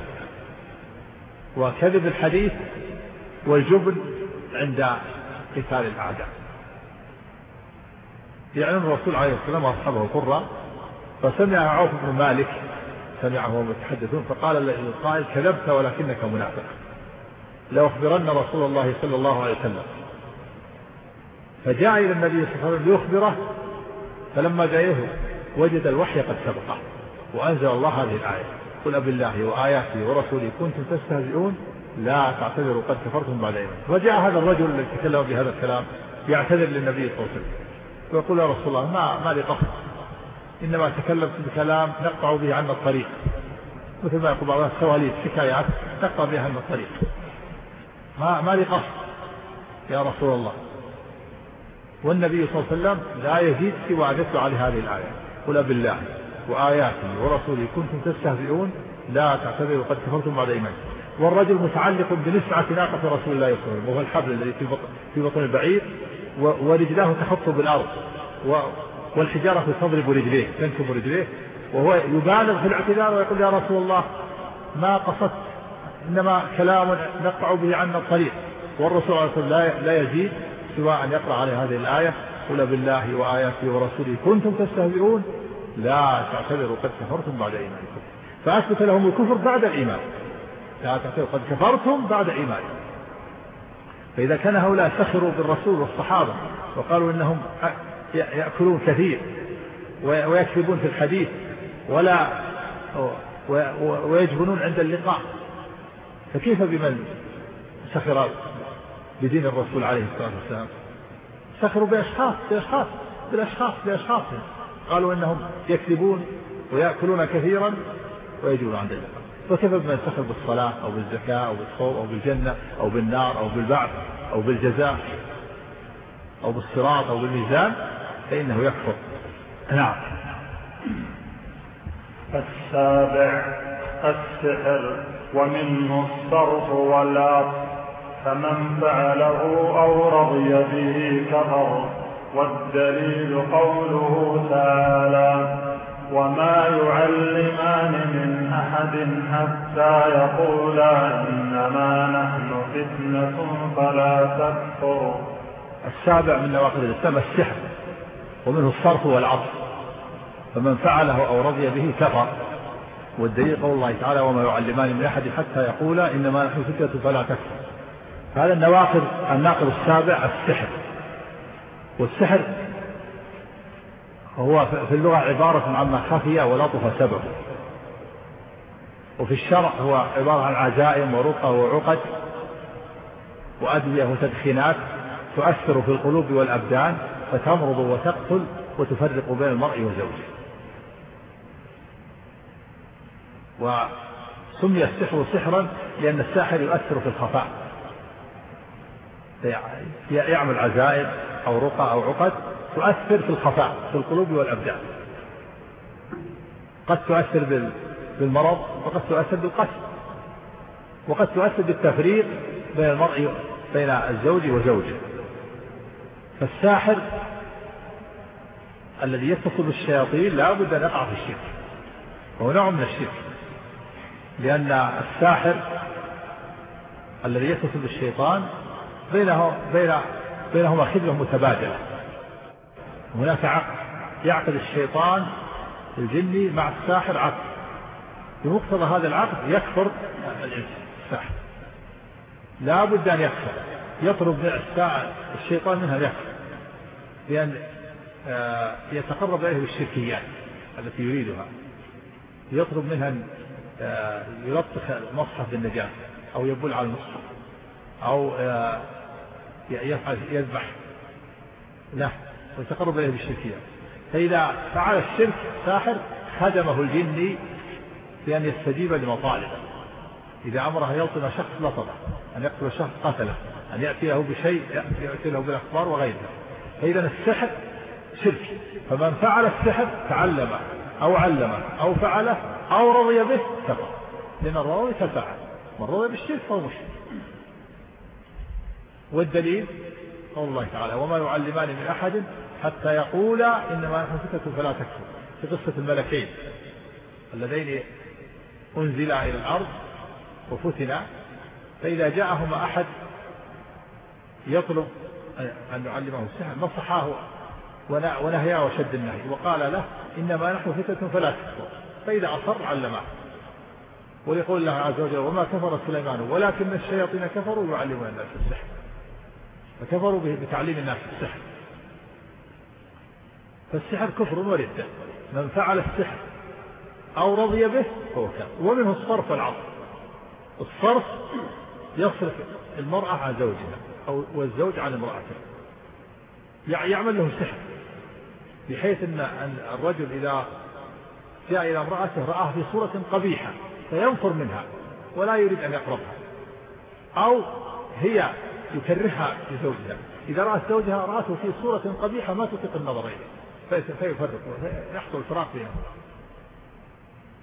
وكذب الحديث والجبن عند قتال الأعداء. يعني الرسول عليه الصلاة والسلام وأصحابه القراء فسمع عوف بن مالك سمعه يتحدثون فقال للقائل كذبت ولكنك منافق. لأخبرن رسول الله صلى الله عليه وسلم. فجاء إلى النبي صلى الله عليه وسلم ليخبره فلما جاءه وجد الوحي قد سبقه وأنزل الله هذه الآية قل أب الله وآياته ورسوله كنتم تستهزئون لا تعتذروا قد كفرتم بعد إيمان فجاء هذا الرجل الذي تكلم بهذا الكلام يعتذر للنبي صلى الله عليه وسلم ويقول يا رسول الله ما ما لي قصد إنما تكلمت بكلام نقطع به عنا الطريق. مثل ما يقول بعض السواليف حكايات نقطع بها عنا الطريق. ما ما لي قصد. يا رسول الله. والنبي صلى الله عليه وسلم لا يزيد سوى يتلو عليه هذه الآية. قل بالله وآياته ورسوله كنتم تستهزئون لا تعتذروا قد كفرتم بعد إيمانكم. والرجل متعلق بنسعة ناقة رسول الله صلى الله عليه وسلم وهو الحبل الذي في بطن, في بطن البعير ورجلاه تخط بالأرض والحجارة تضرب رجليه تنكب رجليه وهو يبالغ في الاعتذار ويقول يا رسول الله ما قصدت إنما كلام نقطع به عنا الطريق والرسول عليه الصلاة والسلام لا يزيد سوى أن يقرأ عليه هذه الآية قل بالله وآياته ورسوله كنتم تستهزئون؟ لا تعتذروا قد كفرتم بعد إيمانكم. فأثبت لهم الكفر بعد الإيمان. لا تعتذروا قد كفرتم بعد إيمانكم. فإذا كان هؤلاء سخروا بالرسول والصحابة وقالوا إنهم يأكلون كثير ويكذبون في الحديث ولا ويجبنون عند اللقاء. فكيف بمن؟ سخر بدين الرسول عليه الصلاة والسلام. سخروا بأشخاص بأشخاص بالأشخاص بأشخاصهم قالوا إنهم يكذبون ويأكلون كثيرا ويجون عند اللقاء فكيف بمن سخر بالصلاة أو بالزكاة أو بالصوم أو بالجنة أو بالنار أو بالبعث أو بالجزاء أو بالصراط أو بالميزان؟ فإنه يكفر. نعم. السابع السحر. ومنه الصرف والعطف فمن فعله أو رضي به كفر والدليل قوله تعالى وما يعلمان من أحد حتى يقولا إنما نحن فتنة فلا تكفر. السابع من نواقض الإسلام السحر ومنه الصرف والعطف فمن فعله أو رضي به كفر. والدليل قول الله تعالى وما يعلمان من أحد حتى يقولا إنما نحن فتنة فلا تكفر. هذا النواقض الناقض السابع السحر. والسحر وهو في اللغة عبارة عما خفي ولطف سببه وفي الشرع هو عبارة عن عزائم ورقى وعقد وأدوية وتدخينات تؤثر في القلوب والأبدان فتمرض وتقتل وتفرق بين المرء وزوجه. وسمي السحر سحرا لأن الساحر يؤثر في الخفاء. يعمل عزائم أو رقى أو عقد تؤثر في الخفاء في القلوب والأبدان. قد تؤثر بالمرض وقد تؤثر بالقتل وقد تؤثر بالتفريق بين المرء بين الزوج وزوجه. فالساحر الذي يتصل بالشياطين لا بد أن يقع في الشرك. وهو نوع من الشرك. لأن الساحر الذي يتصل بالشيطان بينه بين بينهما خدمة متبادلة. هناك عقد يعقد الشيطان الجني مع الساحر عقد. بمقتضى هذا العقد يكفر الساحر. لا بد أن يكفر. يطلب الشيطان منها يكفر. بأن آه، يتقرب إليه بالشركيات التي يريدها. يطلب منها أن يلطخ المصحف بالنجاة أو يبول على المصحف أو آه، يفعل يذبح. له ويتقرب إليه بالشركيات فإذا فعل الشرك ساحر خدمه الجني بأن يستجيب لمطالبه. إذا أمره يلطم شخص لطمه. أن يقتل شخص قتله. أن يأتي له بشيء يأتي له بالأخبار وغيرها فإذا السحر شرك. فمن فعل السحر تعلمه أو علمه أو فعله أو رضي به كفر. لأن الرضي كالفعل. من رضي بالشرك فهو مشرك. والدليل قول الله تعالى وما يعلمان من أحد حتى يقولا إنما نحن فتنة فلا تكفر. في قصة الملكين. اللذين أنزلا إلى الأرض وفتنا. فإذا جاءهما أحد يطلب أن يعلمه السحر. نصحاه ونهياه وشد النهي. وقال له إنما نحن فتنة فلا تكفر. فإذا أصر علمه وليقول الله عز وجل وما كفر سليمان ولكن الشياطين كفروا يعلمون الناس السحر فكفروا بتعليم الناس السحر فالسحر كفر وردة من فعل السحر أو رضي به فهو كافر ومنه الصرف والعطف الصرف يصرف المرأة عن زوجها أو والزوج عن امرأته يعمل له سحر بحيث أن الرجل إذا جاء إلى امرأته رآها في صورة قبيحة فينفر منها ولا يريد أن يقربها. أو هي يكرهها لزوجها. إذا رأت زوجها رأته في صورة قبيحة ما تطيق النظر إليه فيفرق يحصل فراق بينهم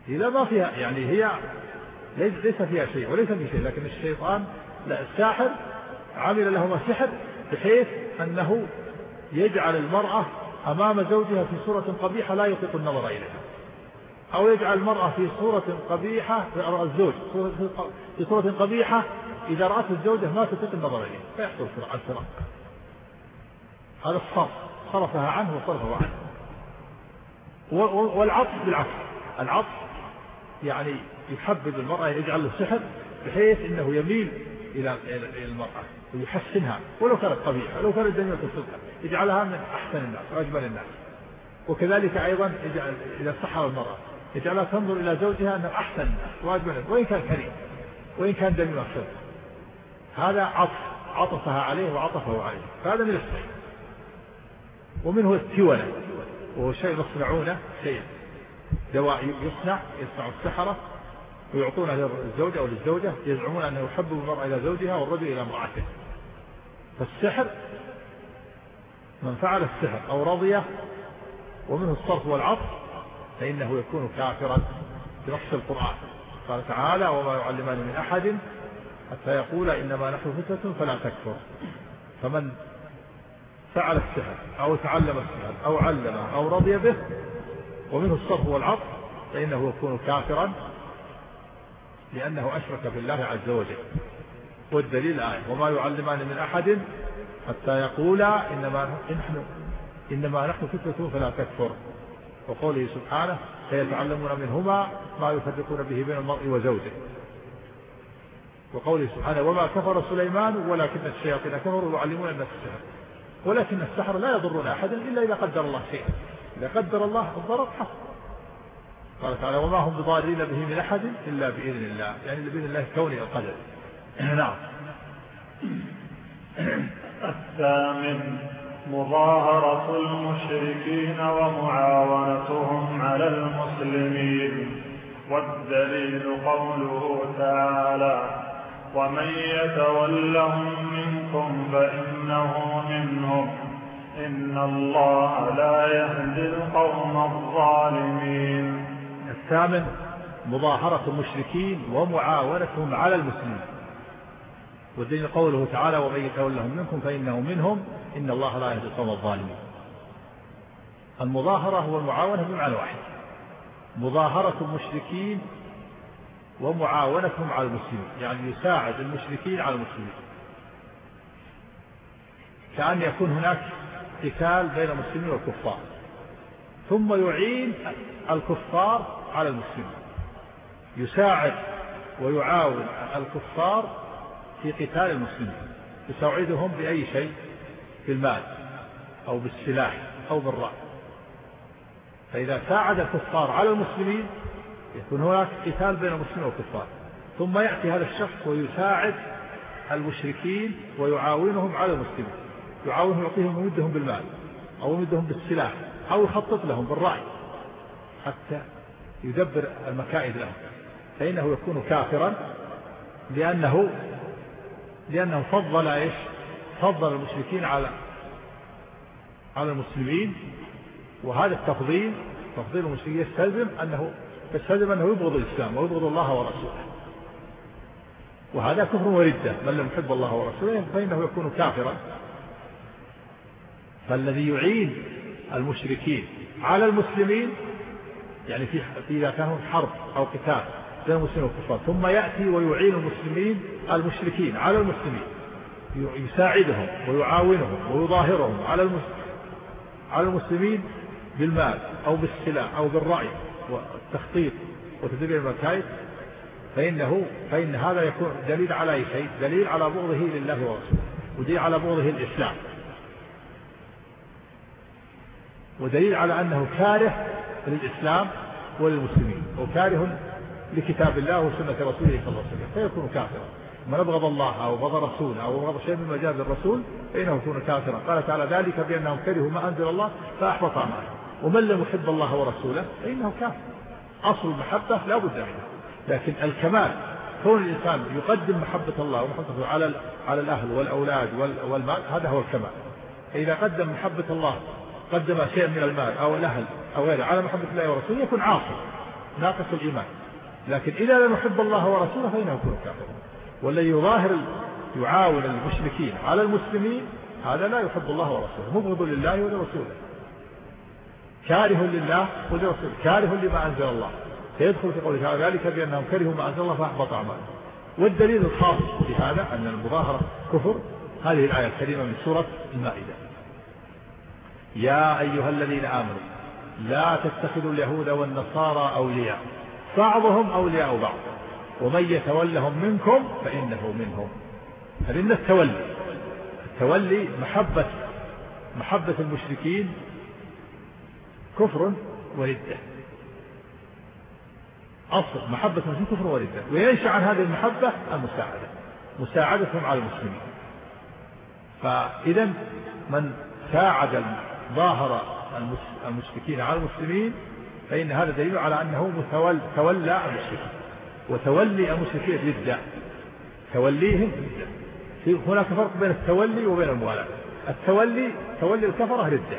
إذا ما فيها يعني هي ليس فيها شيء وليس في شيء لكن الشيطان لا الساحر عمل لهما سحر بحيث أنه يجعل المرأة أمام زوجها في صورة قبيحة لا يطيق النظر إليها. أو يجعل المرأة في صورة قبيحة الزوج في صورة قبيحة إذا رأت الزوجة ما تطيق النظر إليه فيحصل الفراق هذا الصرف صرفها عنه وصرفه عنه. والعطف بالعكس العطف يعني يحبب المرأة يجعل له سحر بحيث أنه يميل إلى المرأة ويحسنها. ولو كانت قبيحة ولو كانت جميلة الصدق يجعلها من أحسن الناس وأجمل الناس. وكذلك أيضا إذا سحر المرأة يجعلها تنظر إلى زوجها أنه أحسن الناس وأجمل وإن كان كريم وإن كان جميل الصدق هذا عطف عطفها عليه وعطفه عليه. فهذا من السحر ومنه التولة وهو شيء يصنعونه شيء. دواء يصنع يصنع السحرة ويعطونه للزوجة أو للزوجة يزعمون أنه يحبب المرأة إلى زوجها والرجل إلى امرأته. فالسحر من فعل السحر أو رضيه ومنه الصرف والعطف فإنه يكون كافرا بنص القرآن. قال تعالى وما يعلمان من أحد حتى يقول إنما نحن فتنة فلا تكفر. فمن فعل السحر أو تعلم السحر أو علمه أو رضي به ومنه الصرف والعطف فإنه يكون كافرا لأنه أشرك بالله عز وجل. والدليل آية وما يعلمان من أحد حتى يقولا إنما نحن إنما نحن فتنة فلا تكفر. وقوله سبحانه سيتعلمون منهما ما يفرقون به بين المرء وزوجه. وقوله سبحانه وما كفر سليمان ولكن الشياطين كفروا يعلمون الناس السحر ولكن السحر لا يضرون أحدا إلا إذا قدر الله شيئا. إذا قدر الله الضرر حصل. قال تعالى وما هم بضارين به من أحد إلا بإذن الله. يعني بإذن الله كوني القدر. نعم. الثامن. مظاهرة المشركين ومعاونتهم على المسلمين. والدليل قوله تعالى ومن يتولهم منكم فإنه منهم. إن الله لا يهدي القوم الظالمين. الثامن مظاهرة المشركين ومعاونتهم على المسلمين. والدليل قوله تعالى ومن يتولهم منكم فإنه منهم إن الله لا يهدي القوم الظالمين. المظاهرة والمعاونة بمعنى واحد مظاهرة المشركين ومعاونتهم على المسلمين يعني يساعد المشركين على المسلمين. كأن يكون هناك قتال بين المسلمين والكفار. ثم يعين الكفار على المسلمين. يساعد ويعاون الكفار في قتال المسلمين يساعدهم بأي شيء بالمال أو بالسلاح أو بالرأي. فإذا ساعد الكفار على المسلمين يكون هناك قتال بين المسلمين والكفار. ثم يأتي هذا الشخص ويساعد المشركين ويعاونهم على المسلمين. يعاونهم يعطيهم ويمدهم بالمال أو يمدهم بالسلاح أو يخطط لهم بالرأي حتى يدبر المكائد لهم. فإنه يكون كافرا لأنه لأنه فضل إيش؟ فضل المشركين على على المسلمين وهذا التفضيل تفضيل المشركين يستلزم أنه يستلزم أنه يبغض الإسلام ويبغض الله ورسوله. وهذا كفر وردة. من لم يحب الله ورسوله فإنه يكون كافرا. فالذي يعين المشركين على المسلمين يعني في إذا كانوا حرب أو قتال بين المسلمين والكفار. ثم يأتي ويعين المسلمين المشركين على المسلمين. يساعدهم ويعاونهم ويظاهرهم على على المسلمين بالمال أو بالسلاح أو بالرأي والتخطيط وتدبير المكايد. فإنه فإن هذا يكون دليل على أي شيء دليل على بغضه لله ورسوله ودليل على بغضه الإسلام ودليل على أنه كاره للإسلام وللمسلمين وكاره لكتاب الله وسنة رسوله صلى الله عليه وسلم. فيكون كافرا. من أبغض الله أو أبغض رسوله أو أبغض شيء مما جاء بالرسول فإنه يكون كافرا. قال تعالى ذلك بأنهم كرهوا ما أنزل الله فأحبط أعمالهم. ومن لم يحب الله ورسوله فإنه كافر. أصل المحبة لا بد منها. لكن الكمال كون الإنسان يقدم محبة الله ومحبته على على الأهل والأولاد والمال هذا هو الكمال. فإذا قدم محبة الله قدم شيء من المال أو الأهل أو غيره على محبة الله ورسوله يكون عاصي ناقص الإيمان. لكن إذا لم يحب الله ورسوله فإنه يكون كافرا. والذي يظاهر يعاون المشركين على المسلمين هذا لا يحب الله ورسوله. مبغض لله ولرسوله. كاره لله ولرسوله. كاره لما أنزل الله. فيدخل في قوله تعالى ذلك بأنهم كرهوا ما أنزل الله فأحبط أعمالهم. والدليل الخاص في هذا أن المظاهرة كفر. هذه الآية الكريمة من سورة المائدة. يا أيها الذين آمنوا لا تتخذوا اليهود والنصارى أولياء. بعضهم أولياء بعض. ومن يتولهم منكم فإنه منهم. فإن التولي التولي محبة محبة المشركين كفر وردة. أصل محبة المسلمين كفر وردة. وينشأ عن هذه المحبة المساعدة. مساعدتهم على المسلمين. فإذا من ساعد ظاهر المشركين على المسلمين فإن هذا دليل على أنه متول تولى المشركين. وتولي المشركين ردة توليهم ردة هناك فرق بين التولي وبين الموالاة. التولي تولي الكفرة ردة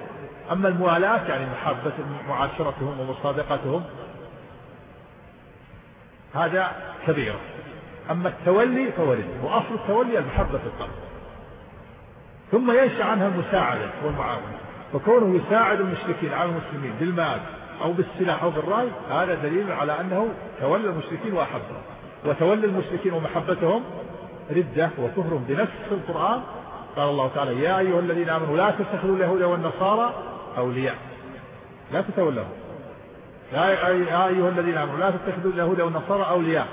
أما الموالاة يعني محبة معاشرتهم ومصادقتهم هذا كبيرة أما التولي فهو ردة وأصل التولي المحبة في القلب. ثم ينشأ عنها المساعدة والمعاونة. فكونه يساعد المشركين على المسلمين بالمال أو بالسلاح أو بالرأي هذا دليل على أنه تولى المشركين وأحبهم. وتولى المشركين ومحبتهم ردة وكفر بنفس القرآن. قال الله تعالى يا أيها الذين آمنوا لا تتخذوا اليهود والنصارى أولياء. لا تتولهم يا أيها الذين آمنوا لا تتخذوا اليهود والنصارى أولياء.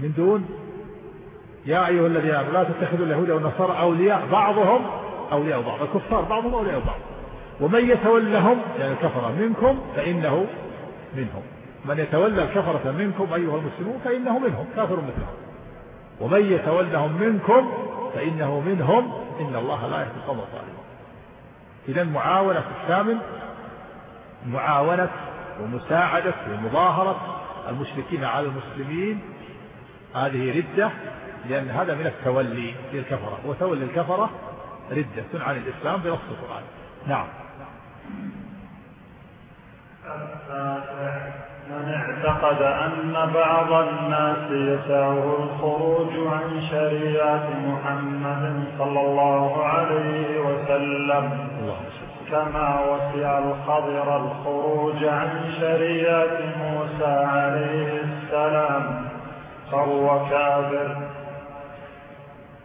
من دون يا أيها الذين آمنوا لا تتخذوا اليهود والنصارى أولياء. بعضهم أولياء بعض الكفار بعضهم أولياء بعض. ومن يتولهم يعني الكفرة منكم فإنه منهم. من يتولى الكفرة منكم أيها المسلمون فإنه منهم كافر مثلهم ومن يتولهم منكم فإنه منهم إن الله لا يهدي القوم الظالمين. إذا معاونة الشامل معاونة ومساعدة ومظاهرة المشركين على المسلمين هذه ردة لأن هذا من التولي للكفرة. وتولي الكفرة ردة عن الإسلام بنص القرآن. نعم. من اعتقد أن بعض الناس يسعه الخروج عن شريعة محمد صلى الله عليه وسلم. كما وسع الخضر الخروج عن شريعة موسى عليه السلام. فهو كافر.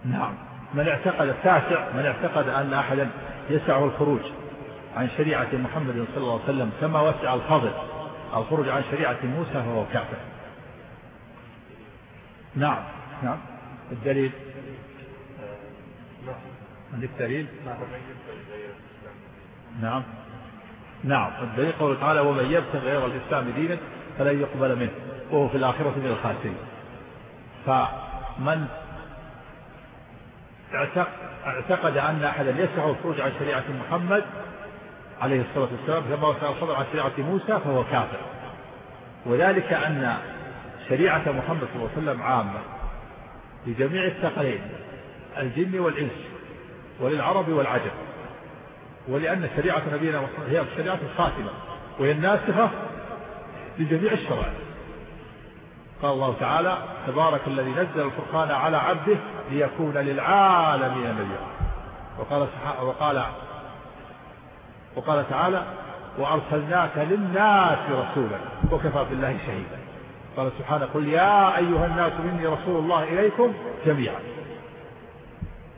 نعم. من اعتقد التاسع من اعتقد أن أحدا يسعه الخروج. عن شريعة محمد صلى الله عليه وسلم كما وسع الخضر الخروج عن شريعة موسى فهو كافر. نعم نعم. الدليل؟ عندك دليل؟ نعم. نعم. الدليل قوله تعالى ومن يبتغي غير الإسلام دينا فلن يقبل منه وهو في الآخرة من الخاسرين. فمن اعتقد أن أحدا يسعه الخروج عن شريعة محمد عليه الصلاة والسلام كما وسع الصدر عن شريعة موسى فهو كافر. وذلك أن شريعة محمد صلى الله عليه وسلم عامة لجميع الثقلين الجن والإنس وللعرب والعجم. ولأن شريعة نبينا هي الشريعة الخاتمة وهي الناسخة لجميع الشرائع. قال الله تعالى تبارك الذي نزل الفرقان على عبده ليكون للعالمين نذيرا. وقال وقال وقال تعالى وأرسلناك للناس رسولا وكفى بالله شهيدا. قال سبحانه قل يا أيها الناس إني رسول الله إليكم جميعا.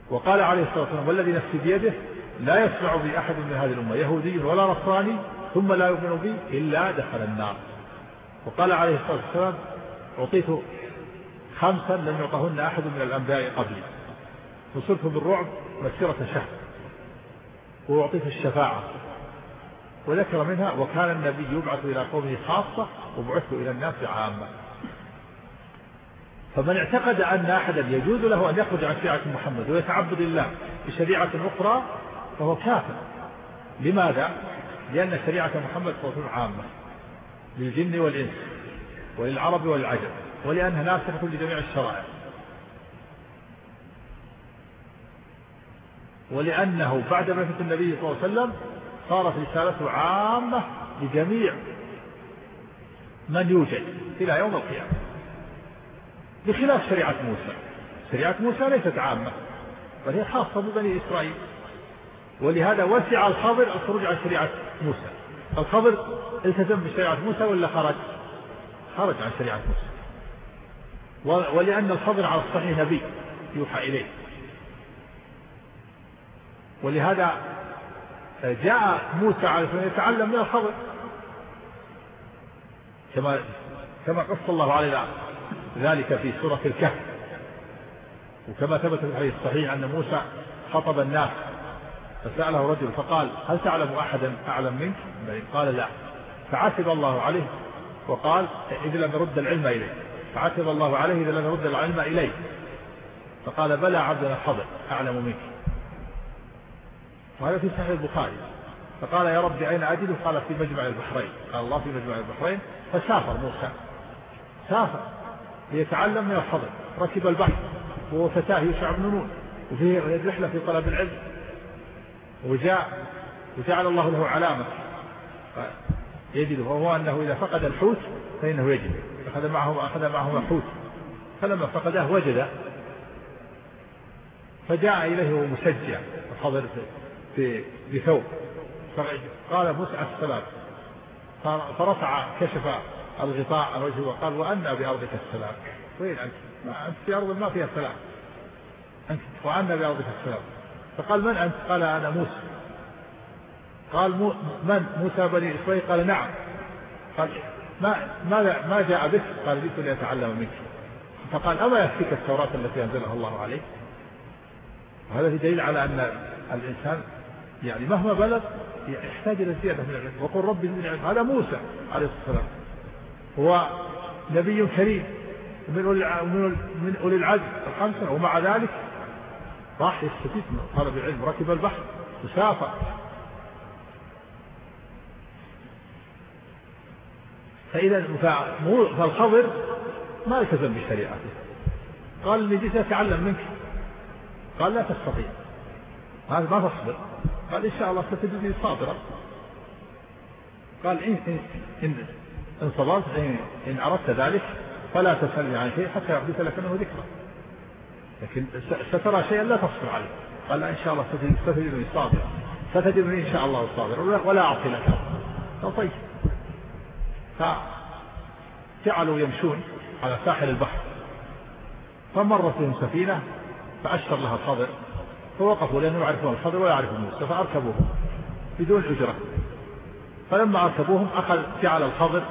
وقال عليه الصلاة والسلام والذي نفسي بيده لا يسمع بي أحد من هذه الأمة يهودي ولا نصراني ثم لا يؤمن بي إلا دخل النار. وقال عليه الصلاة والسلام أعطيت خمسا لم يعطهن أحد من الأنبياء قبلي. نصرت بالرعب مسيرة شهر. وأعطيت الشفاعة. وذكر منها وكان النبي يبعث إلى قومه خاصة وبعثت إلى الناس عامة. فمن اعتقد أن أحدا يجوز له أن يخرج عن شريعة محمد ويتعبد الله بشريعة أخرى فهو كافر. لماذا؟ لأن شريعة محمد صلى عامة. للجن والإنس وللعرب والعجم ولأنها ناسخة لجميع الشرائع. ولأنه بعد بعثة النبي صلى الله عليه وسلم صارت رسالته عامة لجميع من يوجد إلى يوم القيامة. بخلاف شريعة موسى. شريعة موسى ليست عامة بل هي خاصة ببني إسرائيل. ولهذا وسع الخضر الخروج عن شريعة موسى. الخضر التزم بشريعة موسى ولا خرج؟ خرج عن شريعة موسى. ولأن الخضر على الصحيح نبي يوحى إليه. ولهذا جاء موسى عليه السلام يتعلم من الخضر. كما كما قص الله علينا ذلك في سورة الكهف. وكما ثبت في الحديث الصحيح أن موسى خطب الناس فسأله رجل فقال هل تعلم أحدا أعلم منك؟ قال لا. فعتب الله عليه وقال إذا لم يرد العلم إليه فعتب الله عليه إذا لم يرد العلم إليه فقال بلى عبدنا الخضر أعلم منك. وهذا في صحيح البخاري. فقال يا رب أين أجده قال في مجمع البحرين. قال الله في مجمع البحرين. فسافر موسى. سافر ليتعلم من الخضر ركب البحر. وهو فتاه يوشع بن نون. وفيه رحلة في طلب العلم. وجاء وجعل الله له علامة. يجده وهو أنه إذا فقد الحوت فإنه يجد. أخذ معه أخذ معه حوت. فلما فقده وجد. فجاء إليه مسجع. الخضر بثوب. قال موسى السلام فرفع كشف الغطاء عن وجهه وقال وأنا بأرضك السلام. وين أنت؟ أنت في أرض ما فيها سلام. أنت وأنا بأرضك السلام. فقال من أنت؟ قال أنا موسى. قال مو من؟ موسى بني إسرائيل؟ قال نعم. قال ما ما ما جاء بك؟ قال جئت لأتعلم منك. فقال أما يكفيك التوراة التي أنزلها الله عليك؟ وهذا في دليل على أن الإنسان يعني مهما بلغ يحتاج إلى زيادة من العلم. وقل رب زدني علما. هذا موسى عليه الصلاة والسلام. هو نبي كريم من من أولي العزم الخمسة. ومع ذلك راح يستفيد من طلب العلم. ركب البحر وسافر. فإذا فالخضر ما التزم بشريعته. قال إني جئت أتعلم منك. قال لا تستطيع. هذا ما تصبر. قال إن شاء الله ستجدني صابرا. قال إن إن إن, إن صبرت إن, إن أردت ذلك فلا تسألني عن شيء حتى يحدث لك منه ذكرى. لكن سترى شيئا لا تصبر عليه. قال إن شاء الله ستجدني صابرا. ستجدني إن شاء الله صابرا. ولا أعطي لك. قال طيب. فجعلوا يمشون على ساحل البحر. فمرت بهم سفينة فأشر لها الخضر فوقفوا لأنهم يعرفون الخضر ولا يعرفون موسى فأركبوهم بدون أجرة فلما أركبوهم أخذ جعل الخضر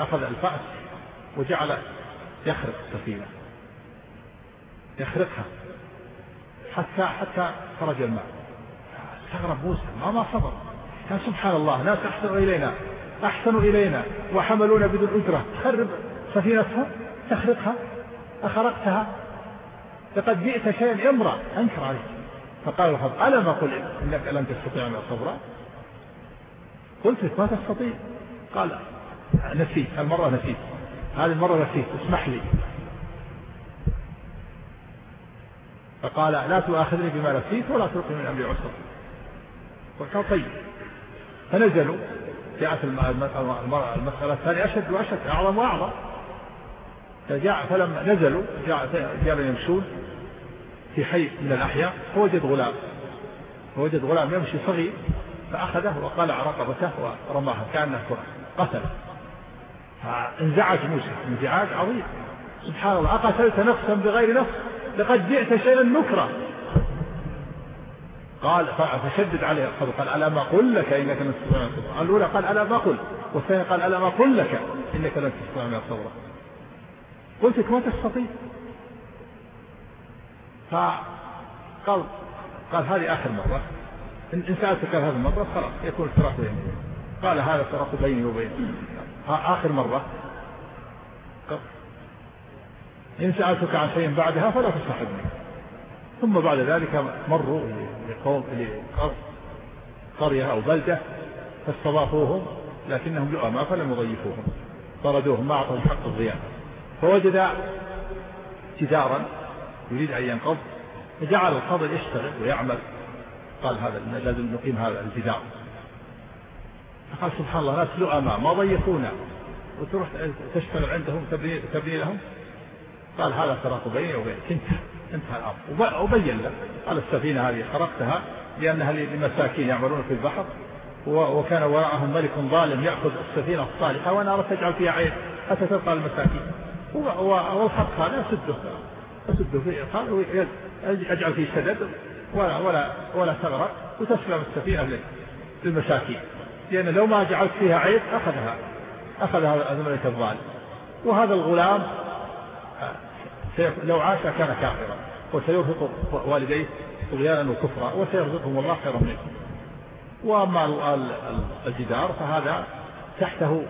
أخذ الفأس وجعل يخرق السفينة يخرقها. حتى حتى خرج الماء. استغرب موسى ما ما صبر. كان سبحان الله ناس أحسنوا إلينا. أحسنوا إلينا. وحملونا بدون أجرة تخرب سفينتها تخرقها أخرقتها. لقد جئت شيئا امرأ أنكر عليك. فقال الخضر ألم أقل إنك لن تستطيع من صبرا قلت ما تستطيع. قال نسيت المرة نسيت. هذه المرة نسيت اسمح لي. فقال لا تؤاخذني بما نسيت ولا تلقي من أمري عسرا فقال طيب. فنزلوا. جاءت المسألة الثانية أشد وأشد أعظم وأعظم. فجاء فلما نزلوا جاء يمشون. في حي من الأحياء فوجد غلام. فوجد غلام يمشي صغير فأخذه وقلع رقبته ورماها كأنه قتله فانزعج موسى انزعاج عظيم. سبحان الله أقتلت نفسا بغير نفس؟ لقد جئت شيئا نكرا. قال فشدد عليه الخبر قال ألا ما قل لك إنك لن تستطيع الصبر الأولى قال ألا ما قل والثانية قال ألا ما قل لك إنك لن تستطيع الصبر قلت لك ما تستطيع. فقال قال هذه آخر مرة. إن سألتك هذه المرة خلاص يكون الفراق بيني قال هذا الفراق بيني وبينك. آخر مرة. إن سألتك عن شيء بعدها فلا تصاحبني ثم بعد ذلك مروا لقوم قرية أو بلدة فاستضافوهم لكنهم لؤماء فلم يضيفوهم. طردوهم ما أعطوا حق الضيافة. فوجد جدارا يريد أن ينقض فجعل الخضر يشتغل ويعمل. قال هذا لازم نقيم هذا الجدار فقال سبحان الله ناس لؤماء ما ضيفونا. وتروح تشتغل عندهم تبني, لهم؟ قال هذا فراق بيني وبينك. انتهى انتهى الأمر. وبين له قال السفينة هذه خرقتها لأنها لمساكين يعملون في البحر وكان وراءهم ملك ظالم يأخذ السفينة الصالحة وأنا اردت اجعل فيها عين حتى تبقى المساكين. والخرق هذا يسده. يسده في قال اجعل فيه سدد ولا ولا ولا تغرق وتسلم السفينة للمساكين. لأن لو ما جعلت فيها عيب اخذها أخذها الملك الظالم. وهذا الغلام لو عاش كان كافرا وسيرهق والديه طغيانا وكفرا وسيرزقهم الله خيرا منه. وأما الجدار فهذا تحته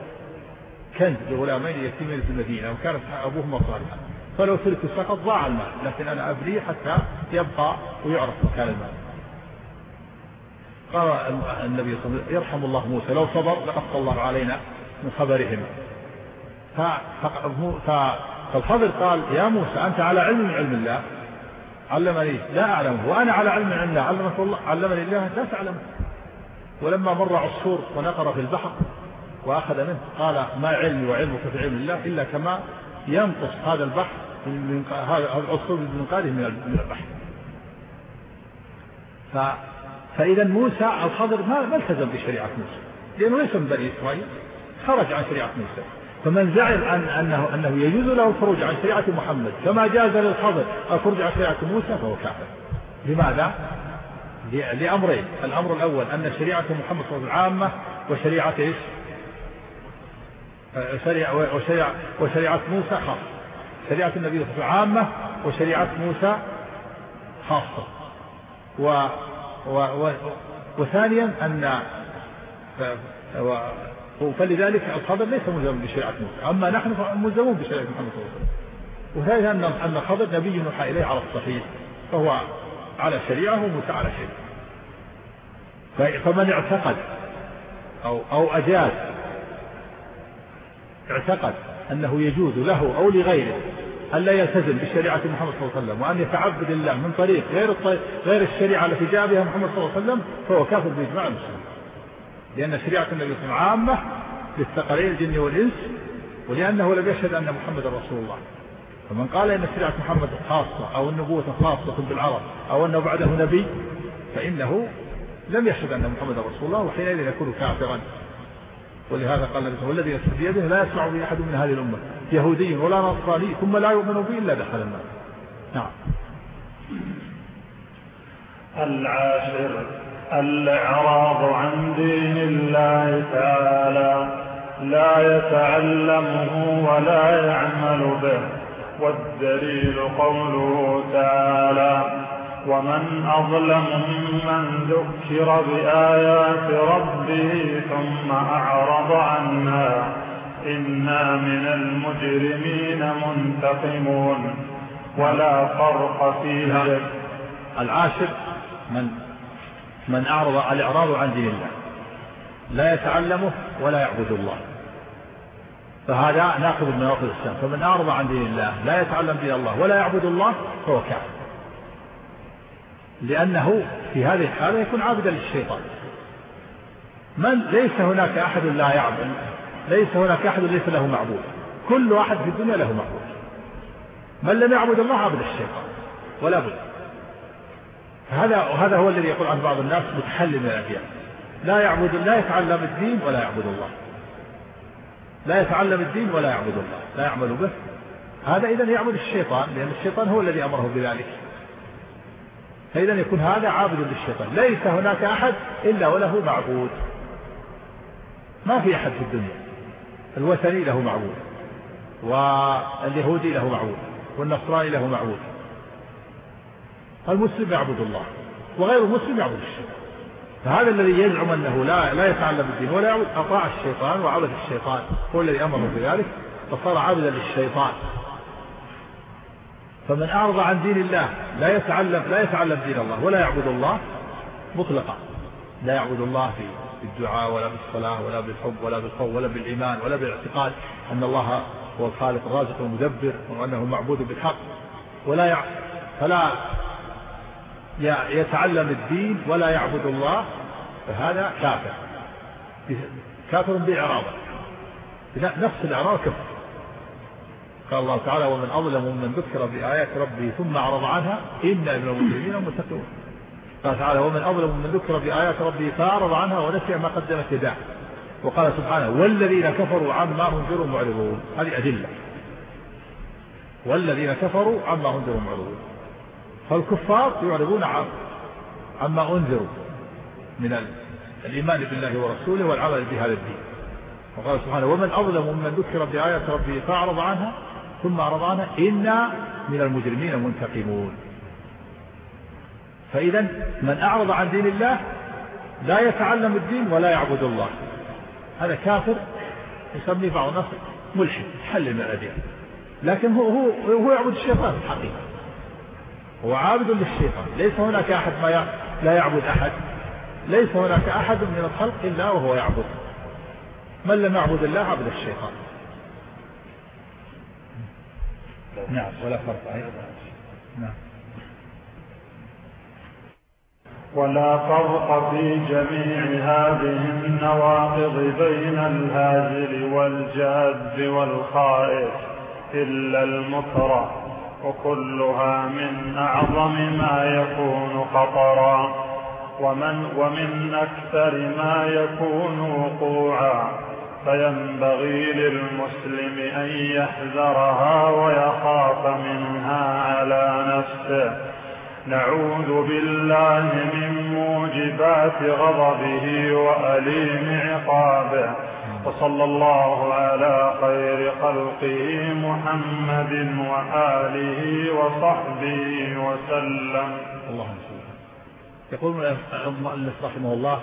كنز لغلامين يتيمين في المدينة وكانت أبوهما صالحا. فلو ترك سقط ضاع المال. لكن أنا ابريه حتى يبقى ويعرف مكان المال. قال النبي صلى الله عليه وسلم يرحم الله موسى لو صبر لقص الله علينا من خبرهم. فالخضر قال يا موسى أنت على علم من علم الله. علمني لا أعلمه وأنا على علم من علم الله. علمك الله علمني الله لا تعلمه. ولما مر عصفور ونقر في البحر وأخذ منه قال ما علمي وعلمك في علم الله إلا كما ينقص هذا البحر هذا العصفور بمنقاره من البحر ف فإذا موسى الخضر ما ما التزم بشريعة موسى. لأنه ليس من بني إسرائيل. خرج عن شريعة موسى. فمن زعم أن أنه أنه يجوز له الخروج عن شريعة محمد. كما جاز للخضر الخروج عن شريعة موسى فهو كافر. لماذا؟ لأمرين. الأمر الأول أن شريعة محمد صلى الله عليه وسلم عامة وشريعة إيش؟ شريعة وشريعة, وشريعة موسى خاصة. شريعة النبي صلى الله عليه وسلم عامة وشريعة موسى خاصة. و و و وثانيا أن فلذلك الخضر ليس ملزما بشريعة موسى. أما نحن فملزمون بشريعة محمد صلى الله عليه وسلم. وثالثا أن أن الخضر نبي يوحى إليه على الصحيح. فهو على شريعة وموسى على شريعة. فمن اعتقد أو أو أجاز اعتقد أنه يجوز له أو لغيره أن لا يلتزم بشريعة محمد صلى الله عليه وسلم وأن يتعبد الله من طريق غير غير الشريعة التي جاء بها محمد صلى الله عليه وسلم فهو كافر بإجماع المسلمين. لأن شريعة النبي صلى الله عليه وسلم عامة للثقلين الجن والإنس ولأنه لم يشهد أن محمدا رسول الله. فمن قال إن شريعة محمد خاصة أو النبوة خاصة بالعرب أو أنه بعده نبي فإنه لم يشهد أن محمدا رسول الله وحينئذ يكون كافرا ولهذا قال النبي والذي نفسه بيده لا يسمع به أحد من هذه الأمة. يهودي ولا نصراني ثم لا يؤمن به إلا دخل النار. نعم. العاشر الإعراض عن دين الله تعالى لا يتعلمه ولا يعمل به والدليل قوله تعالى ومن أظلم ممن ذكر بآيات ربه ثم أعرض عنها إنا من المجرمين منتقمون ولا فرق في ذلك العاشر من من أعرض الإعراض عن دين الله. لا يتعلمه ولا يعبد الله. فهذا ناقض من نواقض الإسلام. فمن أعرض عن دين الله لا يتعلم دين الله ولا يعبد الله فهو كافر. لأنه في هذه الحالة يكون عابدا للشيطان. من ليس هناك أحد لا يعبد ليس هناك أحد ليس له معبود. كل واحد في الدنيا له معبود. من لم يعبد الله عبد الشيطان ولا بد. هذا وهذا هو الذي يقول عن بعض الناس متحلل من الأديان. لا يعبد لا يتعلم الدين ولا يعبد الله. لا يتعلم الدين ولا يعبد الله. لا يعمل به. هذا إذا يعبد الشيطان لأن الشيطان هو الذي أمره بذلك. فإذا يكون هذا عابد للشيطان. ليس هناك أحد إلا وله معبود. ما في أحد في الدنيا. الوثني له معبود. واليهودي له معبود. والنصراني له معبود. المسلم يعبد الله. وغير المسلم يعبد الشيطان. فهذا الذي يزعم أنه لا لا يتعلم الدين ولا يعبد أطاع الشيطان وعبد الشيطان. هو الذي امره بذلك. فصار عبدا للشيطان. فمن أعرض عن دين الله لا يتعلم لا يتعلم دين الله ولا يعبد الله مطلقا. لا يعبد الله في بالدعاء ولا بالصلاة ولا بالحب ولا بالخوف ولا بالإيمان ولا بالاعتقاد أن الله هو الخالق الرازق المدبر وأنه معبود بالحق ولا يع... فلا يتعلم الدين ولا يعبد الله فهذا كافر. كافر بإعراضه. نفس الإعراض كفر. قال الله تعالى ومن أظلم ممن ذكر بآيات ربه ثم أعرض عنها إنا من المسلمين المتقون. قال تعالى ومن أظلم ممن ذكر بآيات ربه فأعرض عنها ونسي ما قدمت يداه وقال سبحانه والذين كفروا عما أنذروا معرضون. هذه أدلة. والذين كفروا عما أنذروا معرضون. فالكفار يعرضون عما أنذروا من الإيمان بالله ورسوله والعمل بهذا الدين. وقال سبحانه ومن أظلم ممن ذكر بآيات ربه فأعرض عنها ثم أعرض عنها إنا من المجرمين منتقمون فإذا من أعرض عن دين الله لا يتعلم الدين ولا يعبد الله. هذا كافر يسميه بعض الناس ملحد حل من الأديان لكن هو هو هو يعبد الشيطان الحقيقة. هو عابد للشيطان. ليس هناك أحد ما لا يعبد أحد. ليس هناك أحد من الخلق إلا وهو يعبد. من لم يعبد الله عبد الشيطان. نعم ولا فرق. نعم. ولا فرق في جميع هذه النواقض بين الهازل والجاد والخائف إلا المكره وكلها من أعظم ما يكون خطرا ومن ومن أكثر ما يكون وقوعا. فينبغي للمسلم أن يحذرها ويخاف منها على نفسه. نعوذ بالله من موجبات غضبه وأليم عقابه. وصلى الله على خير خلقه محمد وآله وصحبه وسلم. اللهم يقول المؤلف رحمه الله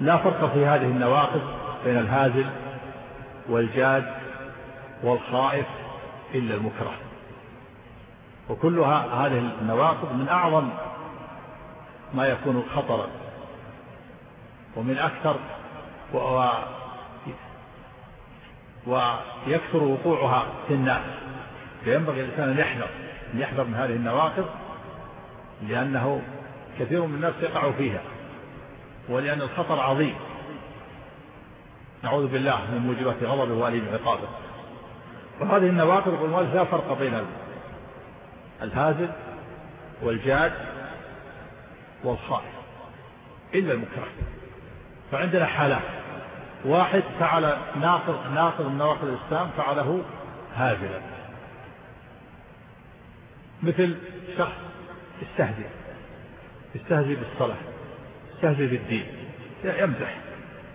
لا فرق في هذه النواقض بين الهازل والجاد والخائف إلا المكره. وكلها هذه النواقض من أعظم ما يكون خطرا ومن أكثر و... ويكثر وقوعها في الناس. فينبغي الإنسان أن يحذر أن يحذر من هذه النواقض لأنه كثير من الناس يقع فيها ولأن الخطر عظيم. نعوذ بالله من موجبات غضبه وأليم عقابه. وهذه النواقض يقول لا فرق بين الهازل والجاد والخائف إلا المكره. فعندنا حالات واحد فعل ناقض ناقض من نواقض الإسلام فعله هازلا. مثل شخص استهزئ يستهزئ بالصلاة. يستهزئ بالدين. يمزح.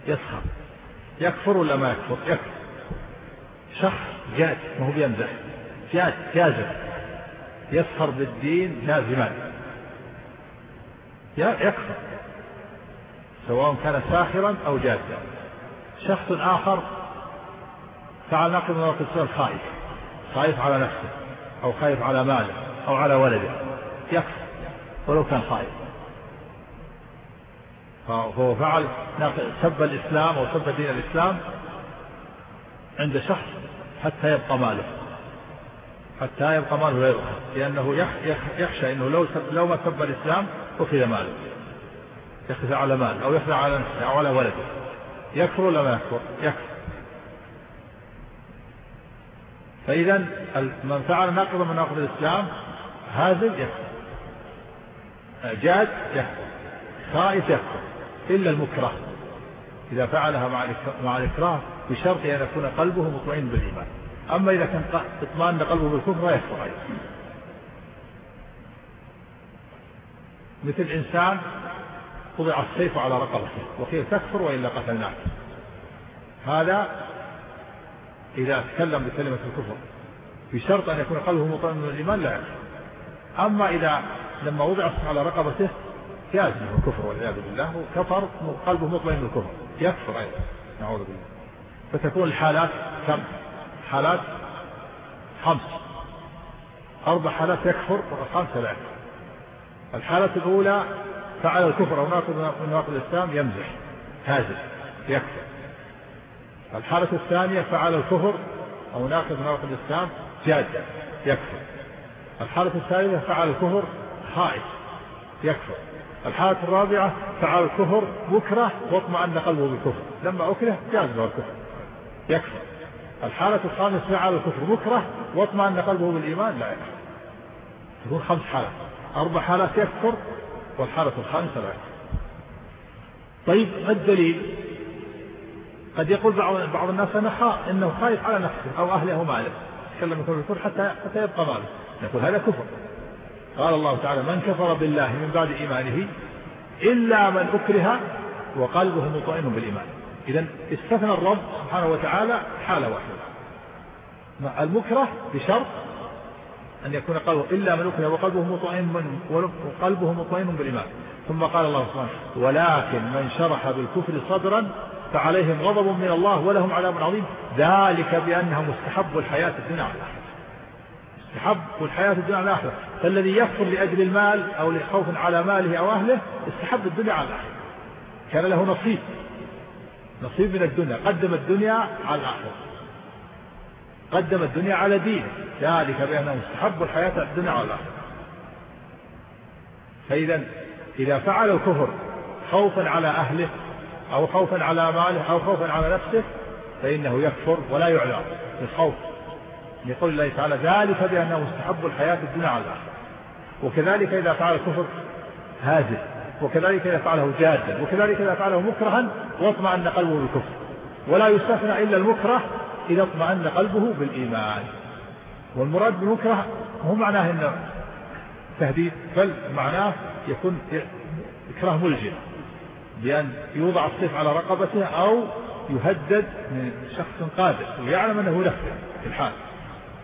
يسخر. يكفر ولا ما يكفر؟ يكفر. شخص جاد ما هو بيمزح جاد جازم. يسخر بالدين جازما. يكفر. سواء كان ساخرا أو جادا شخص آخر فعل نقل من الإسلام خايف خايف على نفسه أو خايف على ماله أو على ولده. يكفر. ولو كان خايف فهو فعل سب الإسلام أو سب دين الإسلام عند شخص حتى يبقى ماله. حتى يبقى ماله لا يؤخذ. لأنه يخشى أنه لو لو ما سب الإسلام أخذ ماله. يخفى على مال أو يخفى على نفسه أو على ولده. يكفر ولا ما يكفر؟ يكفر. فإذا من فعل ناقضا من ناقض الإسلام هازل يكفر. جاد يكفر. خائف يكفر. إلا المكره. إذا فعلها مع الإكراه بشرط أن يكون قلبه مطمئن بالإيمان. أما إذا كان اطمأن قلبه بالكفر يكفر أيضا. مثل إنسان وضع السيف على رقبته وقيل تكفر وإلا قتلناك. هذا إذا تكلم بكلمة الكفر بشرط أن يكون قلبه مطمئن بالإيمان لا يكفر. أما إذا لما وضع على رقبته منه الكفر والعياذ بالله وكفر قلبه مطمئن بالكفر يكفر أيضا نعوذ بالله. فتكون الحالات كم؟ حالات خمس. أربع حالات يكفر والخامسة لا يكفر الحالة الأولى فعل الكفر أو ناقض من نواقض الإسلام يمزح هازل يكفر. الحالة الثانية فعل الكفر أو ناقض من نواقض الإسلام جاد يكفر. الحالة الثالثة فعل الكفر خائف يكفر. الحالة الرابعة فعل الكفر مكره واطمأن قلبه بالكفر. لما أكره جاز له الكفر. يكفر. الحالة الخامسة فعل الكفر مكره واطمأن قلبه بالإيمان. لا يكفر. تكون خمس حالات. أربع حالات يكفر والحالة الخامسة لا يكفر. طيب ما الدليل؟ قد يقول بعض بعض الناس أنا إنه خايف على نفسه أو أهله وماله يتكلم يكون الكفر حتى حتى يبقى ماله. نقول هذا كفر. قال الله تعالى من كفر بالله من بعد إيمانه إلا من أكره وقلبه مطمئن بالإيمان. إذا استثنى الرب سبحانه وتعالى حالة واحدة. المكره بشرط أن يكون قلبه إلا من أكره وقلبه مطمئن وقلبه مطمئن بالإيمان. ثم قال الله سبحانه ولكن من شرح بالكفر صدرا فعليهم غضب من الله ولهم عذاب عظيم. ذلك بأنهم استحبوا الحياة الدنيا. على الآخرة استحب الحياة الدنيا على الآخرة. فالذي يكفر لأجل المال أو لخوف على ماله أو أهله استحب الدنيا على الآخرة. كان له نصيب. نصيب من الدنيا. قدم الدنيا على الآخرة. قدم الدنيا على دينه. ذلك بأنه استحب الحياة الدنيا على الآخرة. فإذا إذا فعل الكفر خوفا على أهله أو خوفا على ماله أو خوفا على نفسه فإنه يكفر ولا يعلم. بالخوف لقول الله تعالى ذلك بأنه مستحب الحياة الدنيا على الآخرة. وكذلك إذا فعل الكفر هازل وكذلك إذا فعله جادا وكذلك إذا فعله مكرها واطمأن قلبه بالكفر. ولا يستثنى إلا المكره إذا اطمأن قلبه بالإيمان. والمراد بالمكره مو معناه أنه تهديد بل معناه يكون إكراه ملجم بأن يوضع السيف على رقبته أو يهدد من شخص قادر ويعلم أنه ينفذ في الحال.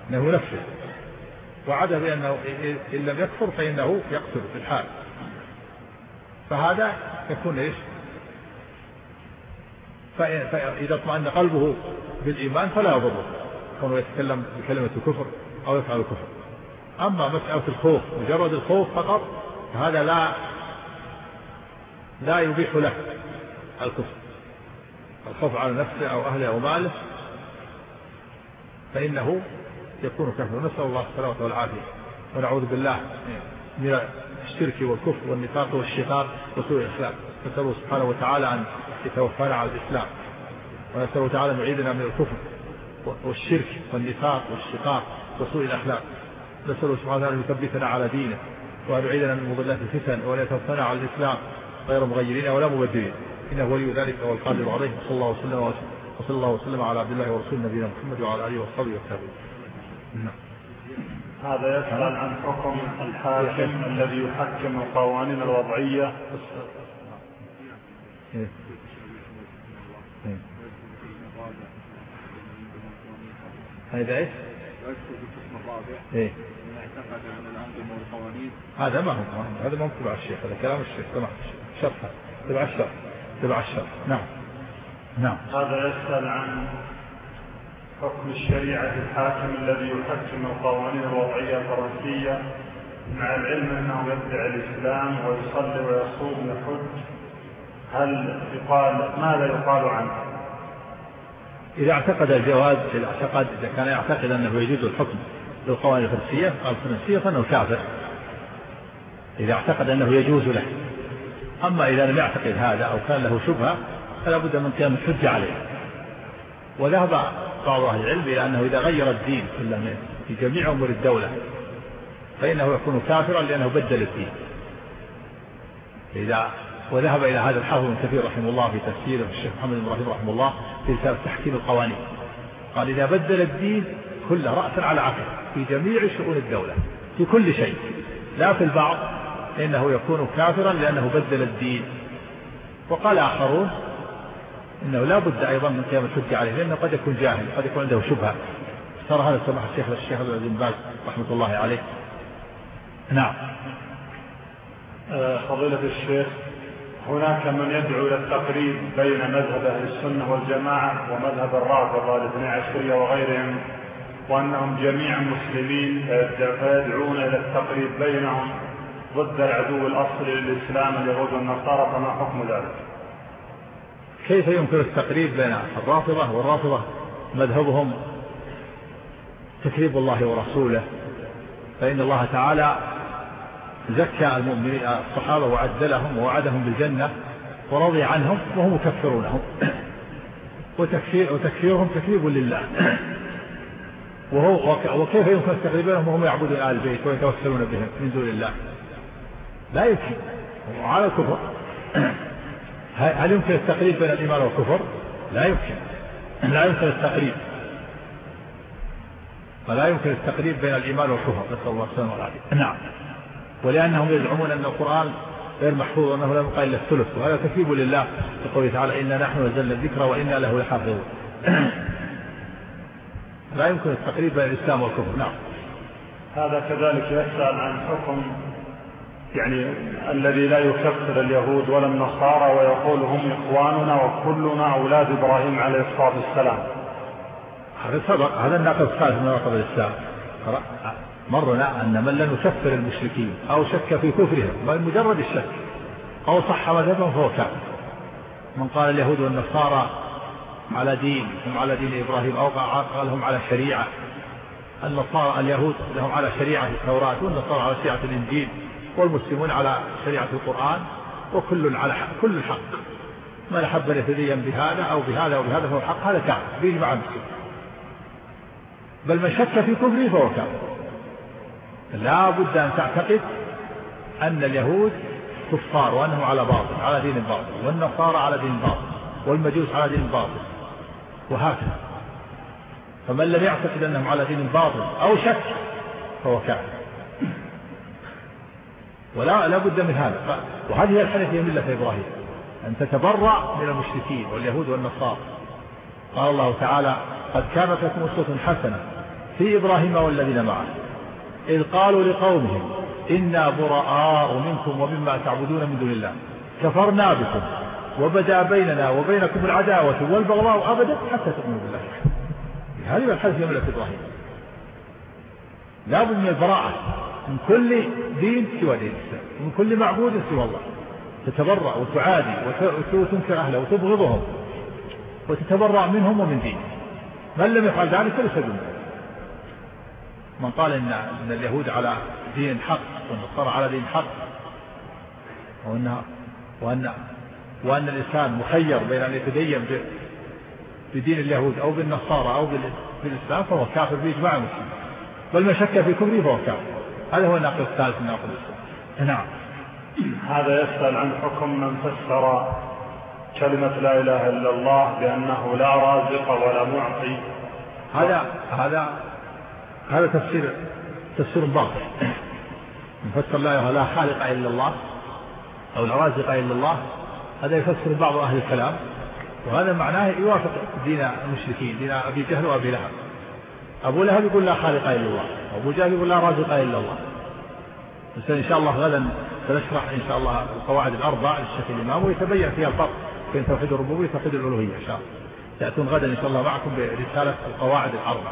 أنه ينفذ وعد بأنه إن لم يكفر فإنه يقتل في الحال. فهذا يكون إيش؟ فإذا اطمأن قلبه بالإيمان فلا يضره. كونه يتكلم بكلمة الكفر أو يفعل الكفر. أما مسألة الخوف مجرد الخوف فقط فهذا لا لا يبيح له الكفر. الخوف على نفسه أو أهله أو ماله فإنه يكون كفر. نسأل الله السلامة والعافية. ونعوذ بالله من الشرك والكفر والنفاق والشيطان وسوء الأخلاق. نسأله سبحانه وتعالى أن يتوفانا على الإسلام. ونسأله تعالى أن يعيدنا من الكفر والشرك والنفاق والشقاق وسوء الأخلاق. نسأله سبحانه وتعالى أن يثبتنا على دينه وأن يعيدنا من مضلات الفتن وأن يتوفانا على الإسلام غير مغيرين ولا مبدلين. إنه ولي ذلك والقادر عليه. صلى الله وسلم وصلى الله وسلم على عبد الله ورسوله نبينا محمد وعلى آله وصحبه وسلم. هذا يسأل عن حكم الحاكم الذي يحكم القوانين الوضعية. إيه. هذا إيش؟ إيه. اعتقد ان الانظمه والقوانين هذا ما هو هذا ما هو تبع الشيخ هذا كلام الشيخ. تبع الشرح تبع الشرح. تبع الشرح. نعم. نعم. هذا يسأل عن حكم الشريعة الحاكم الذي يحكم القوانين الوضعية الفرنسية مع العلم أنه يدعي الإسلام ويصلي ويصوم ويحج هل يقال ماذا يقال عنه؟ إذا اعتقد الجواز إذا اعتقد إذا كان يعتقد أنه يجوز الحكم بالقوانين الفرنسية الفرنسية فإنه كافر. إذا اعتقد أنه يجوز له. أما إذا لم يعتقد هذا أو كان له شبهة فلا بد من قيام الحجة عليه. وذهب بعض أهل العلم إلى أنه إذا غير الدين كله في جميع أمور الدولة فإنه يكون كافرا لأنه بدل الدين. إذا وذهب إلى هذا الحافظ ابن كثير رحمه الله في تفسيره الشيخ محمد بن إبراهيم رحمه الله في كتاب تحكيم القوانين. قال إذا بدل الدين كله رأسا على عقب في جميع شؤون الدولة في كل شيء لا في البعض فإنه يكون كافرا لأنه بدل الدين. وقال آخرون إنه لا بد أيضا من قيام الحجه عليه لأنه قد يكون جاهل قد يكون عنده شبهة. ترى هذا سمح الشيخ الشيخ عبد العزيز باز رحمة الله عليه. نعم. آه، فضيلة الشيخ هناك من يدعو إلى التقريب بين مذهب أهل السنة والجماعة ومذهب الرافضة الاثني عشرية وغيرهم وأنهم جميعا مسلمين فيدعون إلى التقريب بينهم ضد العدو الأصلي للإسلام اليهود والنصارى فما حكم ذلك؟ كيف يمكن التقريب بين الرافضة والرافضة؟ مذهبهم تكذيب الله ورسوله. فإن الله تعالى زكى المؤمنين الصحابة وعدلهم ووعدهم بالجنة ورضي عنهم وهم يكفرونهم. وتكفير وتكفيرهم تكذيب لله. وهو وكيف يمكن التقريب بينهم وهم يعبدون آل البيت ويتوسلون بهم من دون الله؟ لا يمكن. وعلى الكفر. هل يمكن التقريب بين الإيمان والكفر؟ لا يمكن. لا يمكن التقريب. فلا يمكن التقريب بين الإيمان والكفر. نسأل الله السلامة والعافية. نعم. ولأنهم يزعمون أن القرآن غير محفوظ وأنه لا يبقى إلا الثلث وهذا تكذيب لله يقول تعالى إنا نحن نزلنا الذكر وإنا له لحافظون. لا يمكن التقريب بين الإسلام والكفر. نعم. هذا كذلك يسأل عن حكم يعني الذي لا يكفر اليهود ولا النصارى ويقول هم إخواننا وكلنا أولاد إبراهيم عليه الصلاة والسلام. هذا سبق هذا الناقض الثالث من نواقض الإسلام. مرنا أن من لم يكفر المشركين أو شك في كفرهم بل مجرد الشك أو صح مذهبهم فهو كافر. من قال اليهود والنصارى على دين هم على دين إبراهيم أو قال هم على شريعة. النصارى اليهود لهم على شريعة التوراة والنصارى على شريعة الإنجيل. والمسلمون على شريعة القرآن وكل على حق كل الحق. من أحب أن يتدين بهذا أو بهذا أو بهذا فهو حق هذا كافر بإجماع المسلمين. بل من شك في كفره فهو كافر. لا بد أن تعتقد أن اليهود كفار وأنهم على باطل على دين باطل والنصارى على دين باطل والمجوس على دين باطل وهكذا. فمن لم يعتقد أنهم على دين باطل أو شك فهو كافر. ولا لا بد من هذا. وهذه الحنفية ملة إبراهيم. أن تتبرأ من المشركين واليهود والنصارى. قال الله تعالى قد كانت لكم أسوة حسنة في إبراهيم والذين معه. إذ قالوا لقومهم إنا براء منكم ومما تعبدون من دون الله. كفرنا بكم وبدا بيننا وبينكم العداوة والبغضاء أبدا حتى تؤمنوا بالله. هذه الحدث في ملة إبراهيم. لابد من البراءة. من كل دين سوى دين الإسلام ومن كل معبود سوى الله. تتبرأ وتعادي وتنكر أهله وتبغضهم وتتبرأ منهم ومن دينهم. من لم يفعل ذلك فليس بمؤمن من قال إن إن اليهود على دين حق والنصارى على دين حق وأن وأن وأن الإنسان مخير بين أن يتدين بدين اليهود أو بالنصارى أو بالإسلام فهو كافر بإجماع المسلمين. بل من شك في كفره فهو كافر. هذا هو الناقل الثالث من ناقل الإسلام نعم. هذا يسأل عن حكم من فسر كلمة لا إله إلا الله بأنه لا رازق ولا معطي. هذا هذا هذا تفسير تفسير باطل. يفسر لا لا خالق إلا الله أو لا رازق إلا الله هذا يفسر بعض أهل الكلام وهذا معناه يوافق دين المشركين دين أبي جهل وأبي لهب. أبو لهب يقول لا خالق إلا الله. وابو جهل يقول لا رازق إلا الله. بس إن شاء الله غدا سنشرح إن شاء الله القواعد الأربع للشيخ الامام ويتبين فيها الفرق بين توحيد الربوبية وتوحيد الألوهية إن شاء الله. تاتون غدا إن شاء الله معكم برسالة القواعد الأربع.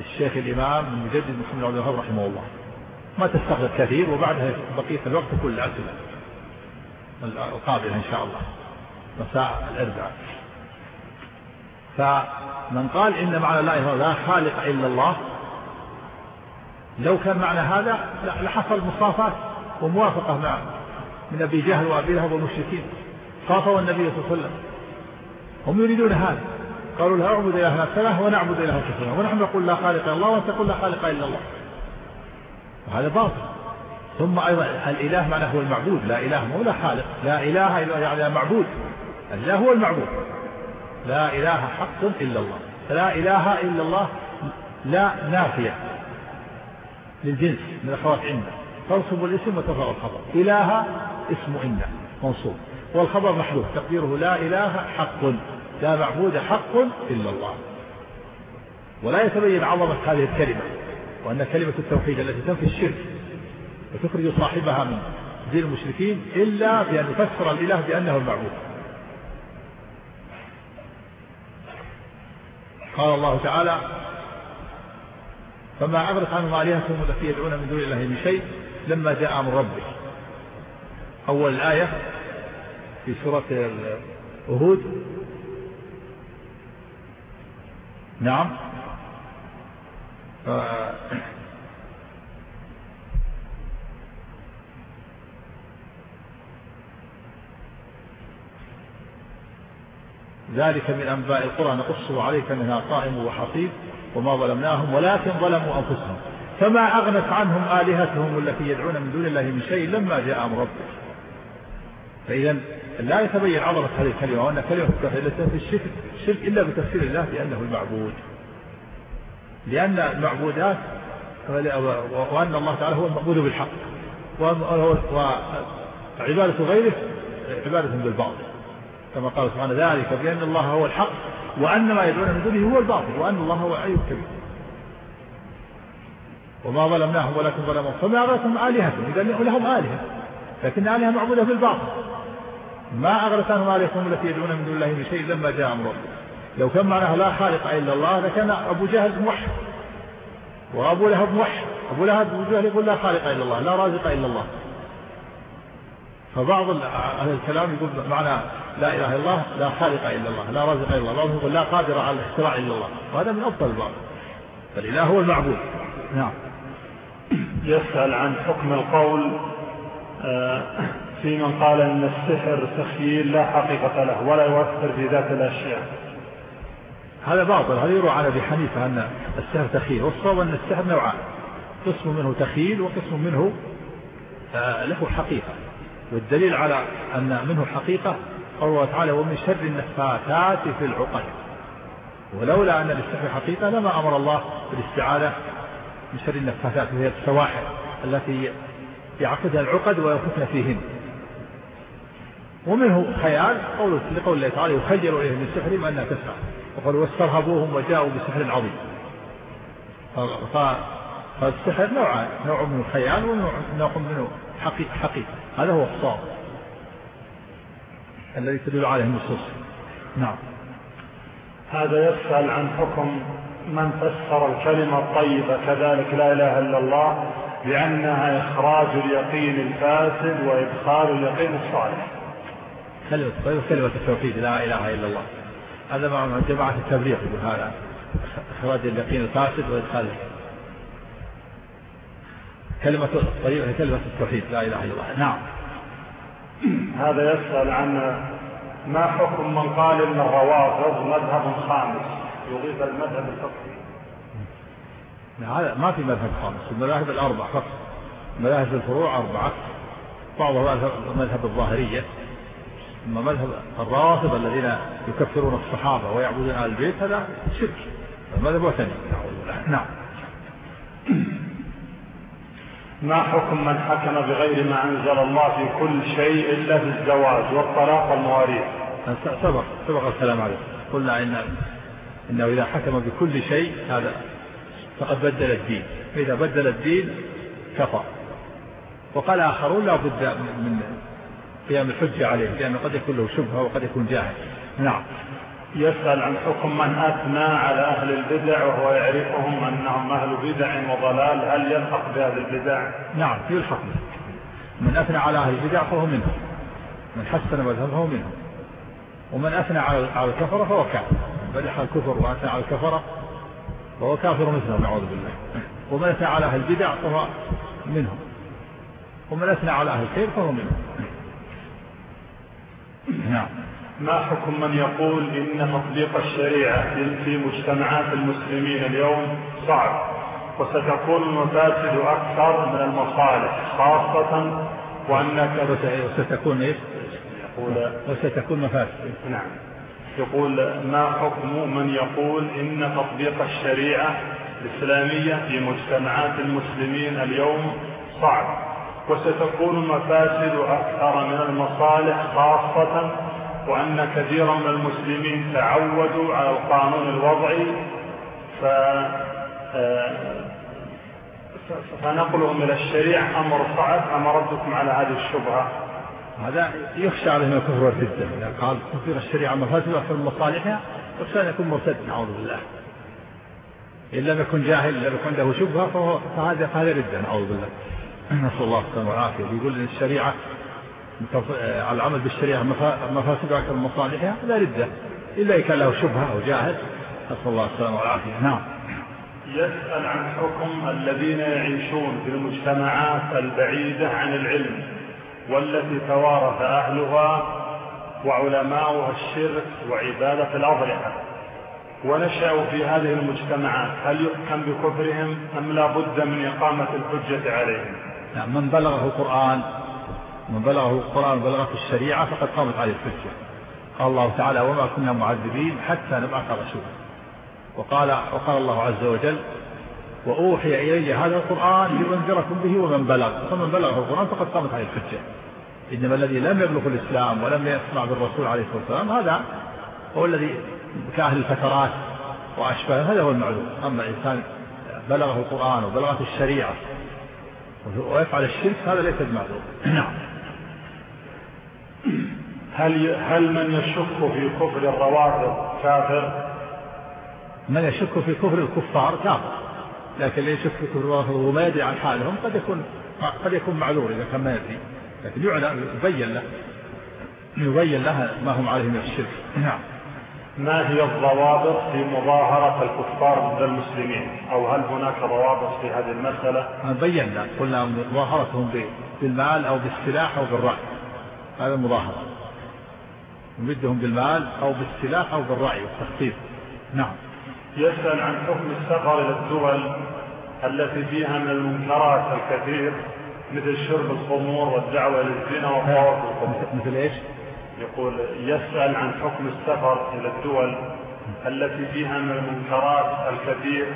الشيخ الإمام المجدد محمد عبد الوهاب رحمه الله. ما تستغرق كثير وبعدها بقية الوقت تكون الأسئلة القابلة إن شاء الله. مساء الأربعاء فمن قال إن معنى لا إله لا خالق إلا الله لو كان معنى هذا لحصل مصافات وموافقة مع من أبي جهل وأبي لهب والمشركين. صافوا النبي صلى الله عليه وسلم. هم يريدون هذا. قالوا لا أعبد إلهنا ثلاث ونعبد إلها كثيرا ونحن نقول لا خالق إلا الله وأنت تقول لا خالق إلا الله. وهذا باطل. ثم أيضا الإله معناه هو المعبود. لا إله مو لا خالق. لا إله إلا يعني معبود. الإله هو المعبود. لا إله حق إلا الله. لا إله إلا الله لا نافية. للجنس من أخوات عند تنصب الاسم وترفع الخبر. إله اسم إن منصوب والخبر محذوف. تقديره لا إله حق. لا معبود حق إلا الله. ولا يتبين عظمة هذه الكلمة. وأن كلمة التوحيد التي تنفي الشرك وتخرج صاحبها من دين المشركين إلا بأن يفسر الإله بأنه المعبود. قال الله تعالى فما أغرق عنهم آلهتهم التي يدعون من دون الله من شيء لما جاء أمر ربه. أول الآية في سورة هود نعم. آه. ذلك من أنباء القرى نقصه عليك منها قائم وحصيد وما ظلمناهم ولكن ظلموا أنفسهم. فما أغنت عنهم آلهتهم التي يدعون من دون الله من شيء لما جاء أمر ربك. فإذا لا يتبين عظمة هذه الكلمة وأن كلمة التوحيد ليست في الشرك الشرك إلا بتفسير الله بأنه المعبود. لأن المعبودات وأن الله تعالى هو المعبود بالحق وعبادة غيره عبادة بالباطل. كما قال سبحانه ذلك بأن الله هو الحق وأن ما يدعون من دونه هو الباطل وأن الله هو العلي الكبير وما ظلمناهم ولكن ظلموا فما أغرتهم آلهتهم إذا لهم آلهة. لكن آلهة معبودة بالباطل ما أغرت عنهم آلهتهم التي يدعون من دون الله من شيء لما جاء أمر لو كان معناها لا خالق إلا الله لكان أبو جهل موحد وأبو لهب موحد أبو لهب أبو جهل يقول لا خالق إلا الله لا رازق إلا الله. فبعض أهل الكلام يقول معنى لا إله إلا الله لا خالق إلا الله لا رازق إلا الله بعضهم يقول لا قادر على الاختراع إلا الله. وهذا من أفضل البعض فالإله هو المعبود. نعم. يسأل عن حكم القول آه، في من قال إن السحر تخييل لا حقيقة له ولا يؤثر في ذات الأشياء. هذا باطل هذا يروى عن أبي حنيفة أن السحر تخيل والصواب أن السحر نوعان قسم منه تخيل وقسم منه آه، له حقيقة. والدليل على أن منه حقيقه قوله تعالى ومن شر النفاثات في العقد. ولولا أن للسحر حقيقة لما أمر الله بالاستعاذة من شر النفاثات وهي السواحل التي يعقدها العقد وينفثن فيهن. ومنه خيال قوله لقول الله تعالى يخيل إليه من سحرهم أنها تسعى. وقالوا واسترهبوهم وجاءوا بسحر عظيم. فالسحر نوعان نوع منه خيال ونوع منه حقيقة, حقيقة. هذا هو الصواب. الذي تدل عليه النصوص. نعم. هذا يسأل عن حكم من فسر الكلمة الطيبة كذلك لا إله إلا الله بأنها إخراج اليقين الفاسد وإدخال اليقين الصالح. كلمة طيبة كلمة التوحيد لا إله إلا الله. هذا مع جماعة التبليغ يقول هذا. إخراج اليقين الفاسد وإدخال كلمة طيبة كلمة التوحيد لا إله إلا الله. نعم. هذا يسأل عن ما حكم من قال إن الروافض مذهب خامس يضيف المذهب الفقهي. هذا ما في مذهب خامس المذاهب الاربع فقط. مذاهب الفروع أربعة بعضها مذهب الظاهرية. أما مذهب الروافض الذين يكفرون الصحابة ويعبدون أهل البيت هذا شرك. مذهب وثني نعم. ما حكم من حكم بغير ما أنزل الله في كل شيء إلا في الزواج والطلاق والمواريث؟ سبق سبق الكلام عليه. قلنا إن إنه إذا حكم بكل شيء هذا فقد بدل الدين. فإذا بدل الدين كفر. وقال آخرون لا بد من قيام الحجة عليه لأنه قد يكون له شبهة وقد يكون جاهل. نعم. يسأل عن حكم من أثنى على أهل البدع وهو يعرفهم أنهم أهل بدع وضلال. هل يلحق بأهل البدع؟ نعم يلحق من أثنى على أهل البدع فهو منهم. من حسن مذهبه فهو منهم. ومن أثنى على الكفرة فهو كافر. مدح الكفر وأثنى على الكفرة فهو كافر مثلهم نعوذ بالله. ومن أثنى على أهل البدع فهو منهم. ومن أثنى على أهل الخير فهو منهم. نعم. ما حكم من يقول إن تطبيق الشريعة في مجتمعات المسلمين اليوم صعب؟ وستكون المفاسد أكثر من المصالح خاصة وأنك وستكون إيش؟ يقول وستكون مفاسد. نعم. يقول ما حكم من يقول إن تطبيق الشريعة الإسلامية في مجتمعات المسلمين اليوم صعب؟ وستكون المفاسد أكثر من المصالح خاصة وأن كثيرا من المسلمين تعودوا على القانون الوضعي ف آه، فنقلهم إلى الشريعة. أمر صعب. أما ردكم على هذه الشبهة؟ هذا يخشى عليه من الكفر والردة إذا قال تطبيق الشريعة مفاسد أكثر من مصالحها يخشى أن يكون مرتد. نعوذ بالله. إن لم يكن جاهل لم يكن عنده شبهة فهو فهذا فهذا ردة نعوذ بالله. نسأل الله السلامة والعافية. يقول إن الشريعة العمل بالشريعة مفاسد أكثر من مصالحها لا ردة إلا إن كان له شبهة أو جاهل نسأل الله السلامة والعافية. نعم. يسأل عن حكم الذين يعيشون في المجتمعات البعيدة عن العلم والتي توارث أهلها وعلماؤها الشرك وعبادة الأضرحة. ونشأوا في هذه المجتمعات هل يحكم بكفرهم أم لا بد من إقامة الحجة عليهم؟ نعم من بلغه القرآن من بلغه القرآن وبلغته الشريعة فقد قامت عليه الحجة. قال الله تعالى وما كنا معذبين حتى نبعث رسولا. وقال وقال الله عز وجل وأوحي إلي هذا القرآن لأنذركم به ومن بلغ فمن بلغه القرآن فقد قامت عليه الحجة. إنما الذي لم يبلغ الإسلام ولم يسمع بالرسول عليه الصلاة والسلام هذا هو الذي كأهل الفترات وأشباه هذا هو المعلوم. أما الإنسان بلغه القرآن وبلغته الشريعة ويفعل الشرك هذا ليس بمعلوم. نعم. هل هل من يشك في كفر الروافض كافر؟ من يشك في كفر الكفار كافر لكن اللي يشك في كفر الروافض وما يدري عن حالهم قد يكون قد يكون معذور إذا كان ما يدري لكن يبين له يبين له ما هم عليه من الشرك. نعم. ما هي الضوابط في مظاهرة الكفار ضد المسلمين؟ أو هل هناك ضوابط في هذه المسألة؟ بينا قلنا مظاهرتهم بالمال أو بالسلاح أو بالرأي. هذا المظاهرة نمدهم بالمال أو بالسلاح أو بالرأي والتخطيط. نعم. يسأل عن حكم السفر إلى الدول التي فيها من المنكرات الكثير مثل شرب الخمور والدعوة للزنا والطواف مثل إيش؟ يقول يسأل عن حكم السفر إلى الدول التي فيها من المنكرات الكثير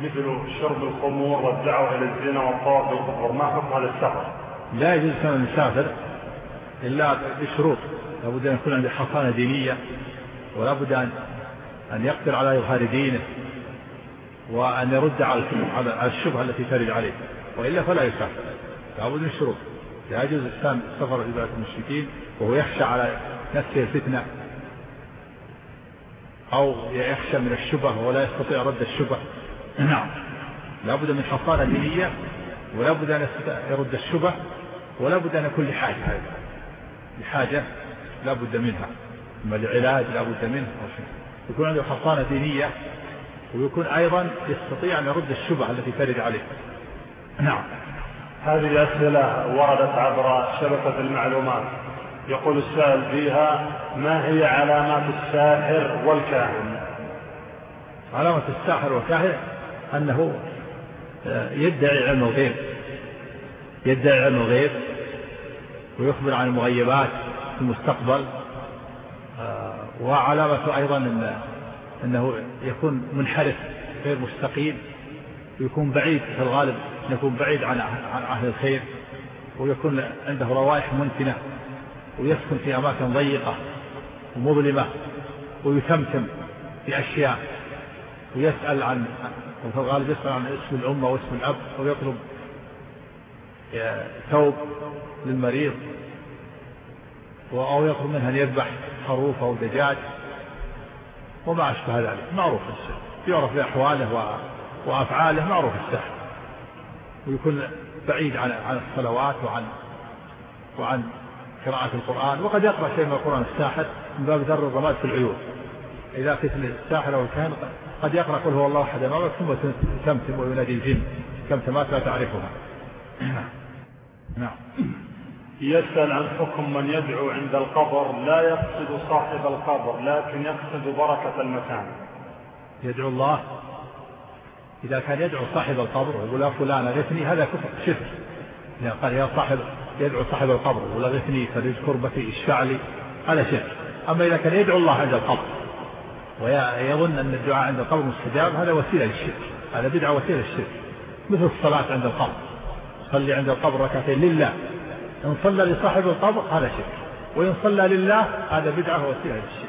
مثل شرب الخمور والدعوة إلى الزنا والطواف بالكفر ما حكم هذا السفر؟ لا يجوز أن يسافر. إلا بشروط. لابد أن يكون عنده حصانة دينية ولا بد أن أن يقدر على إظهار دينه وأن يرد على الشبهة التي ترد عليه. وإلا فلا يسافر لابد من شروط. لا يجوز الإنسان السفر إلى المشركين وهو يخشى على نفسه الفتنة أو يخشى من الشبه ولا يستطيع رد الشبه. نعم. لابد من حصانة دينية ولا بد أن يرد الشبه ولا بد أن يكون لحاجة. لحاجة لا بد منها. أما العلاج لا بد منه يكون عنده حصانة دينية ويكون أيضا يستطيع أن يرد الشبه التي ترد عليه. نعم. هذه أسئلة وردت عبر شبكة المعلومات. يقول السائل فيها ما هي علامات الساحر والكاهن؟ علامة الساحر والكاهن أنه آه، يدعي علم الغيب. يدعي علم الغيب. ويخبر عن المغيبات في المستقبل. آه، وعلامة أيضا أنه يكون منحرف غير مستقيم ويكون بعيد في الغالب يكون بعيد عن عن أهل الخير ويكون عنده روائح منتنة ويسكن في أماكن ضيقة ومظلمة ويتمتم بأشياء ويسأل عن وفي الغالب يسأل عن اسم الأمة واسم الأب ويطلب ثوب للمريض أو يطلب منها أن يذبح خروف أو دجاج وما أشبه ذلك. معروف السحر يعرف بأحواله وأفعاله معروف السحر. ويكون بعيد عن عن الصلوات وعن وعن قراءة القرآن. وقد يقرأ شيء من القرآن الساحر من باب ذر الرماد في العيون. إذا فتن الساحر أو الكاهن قد يقرأ قل هو الله أحد ثم تمتم وينادي الجن. كمتمات لا تعرفها. نعم. يسأل عن حكم من يدعو عند القبر لا يقصد صاحب القبر لكن يقصد بركة المكان. يدعو الله؟ إذا كان يدعو صاحب القبر ويقول يا فلان أغثني هذا كفر. شرك. إذا قال يا صاحب يدعو صاحب القبر يقول أغثني فرج كربتي اشفع لي. هذا شرك. أما إذا كان يدعو الله عند القبر ويظن أن الدعاء عند القبر مستجاب هذا وسيلة للشرك. هذا بدعة وسيلة للشرك. مثل الصلاة عند القبر. صلي عند القبر ركعتين لله. إن صلى لصاحب القبر هذا شرك. وإن صلى لله هذا بدعة وسيلة للشرك.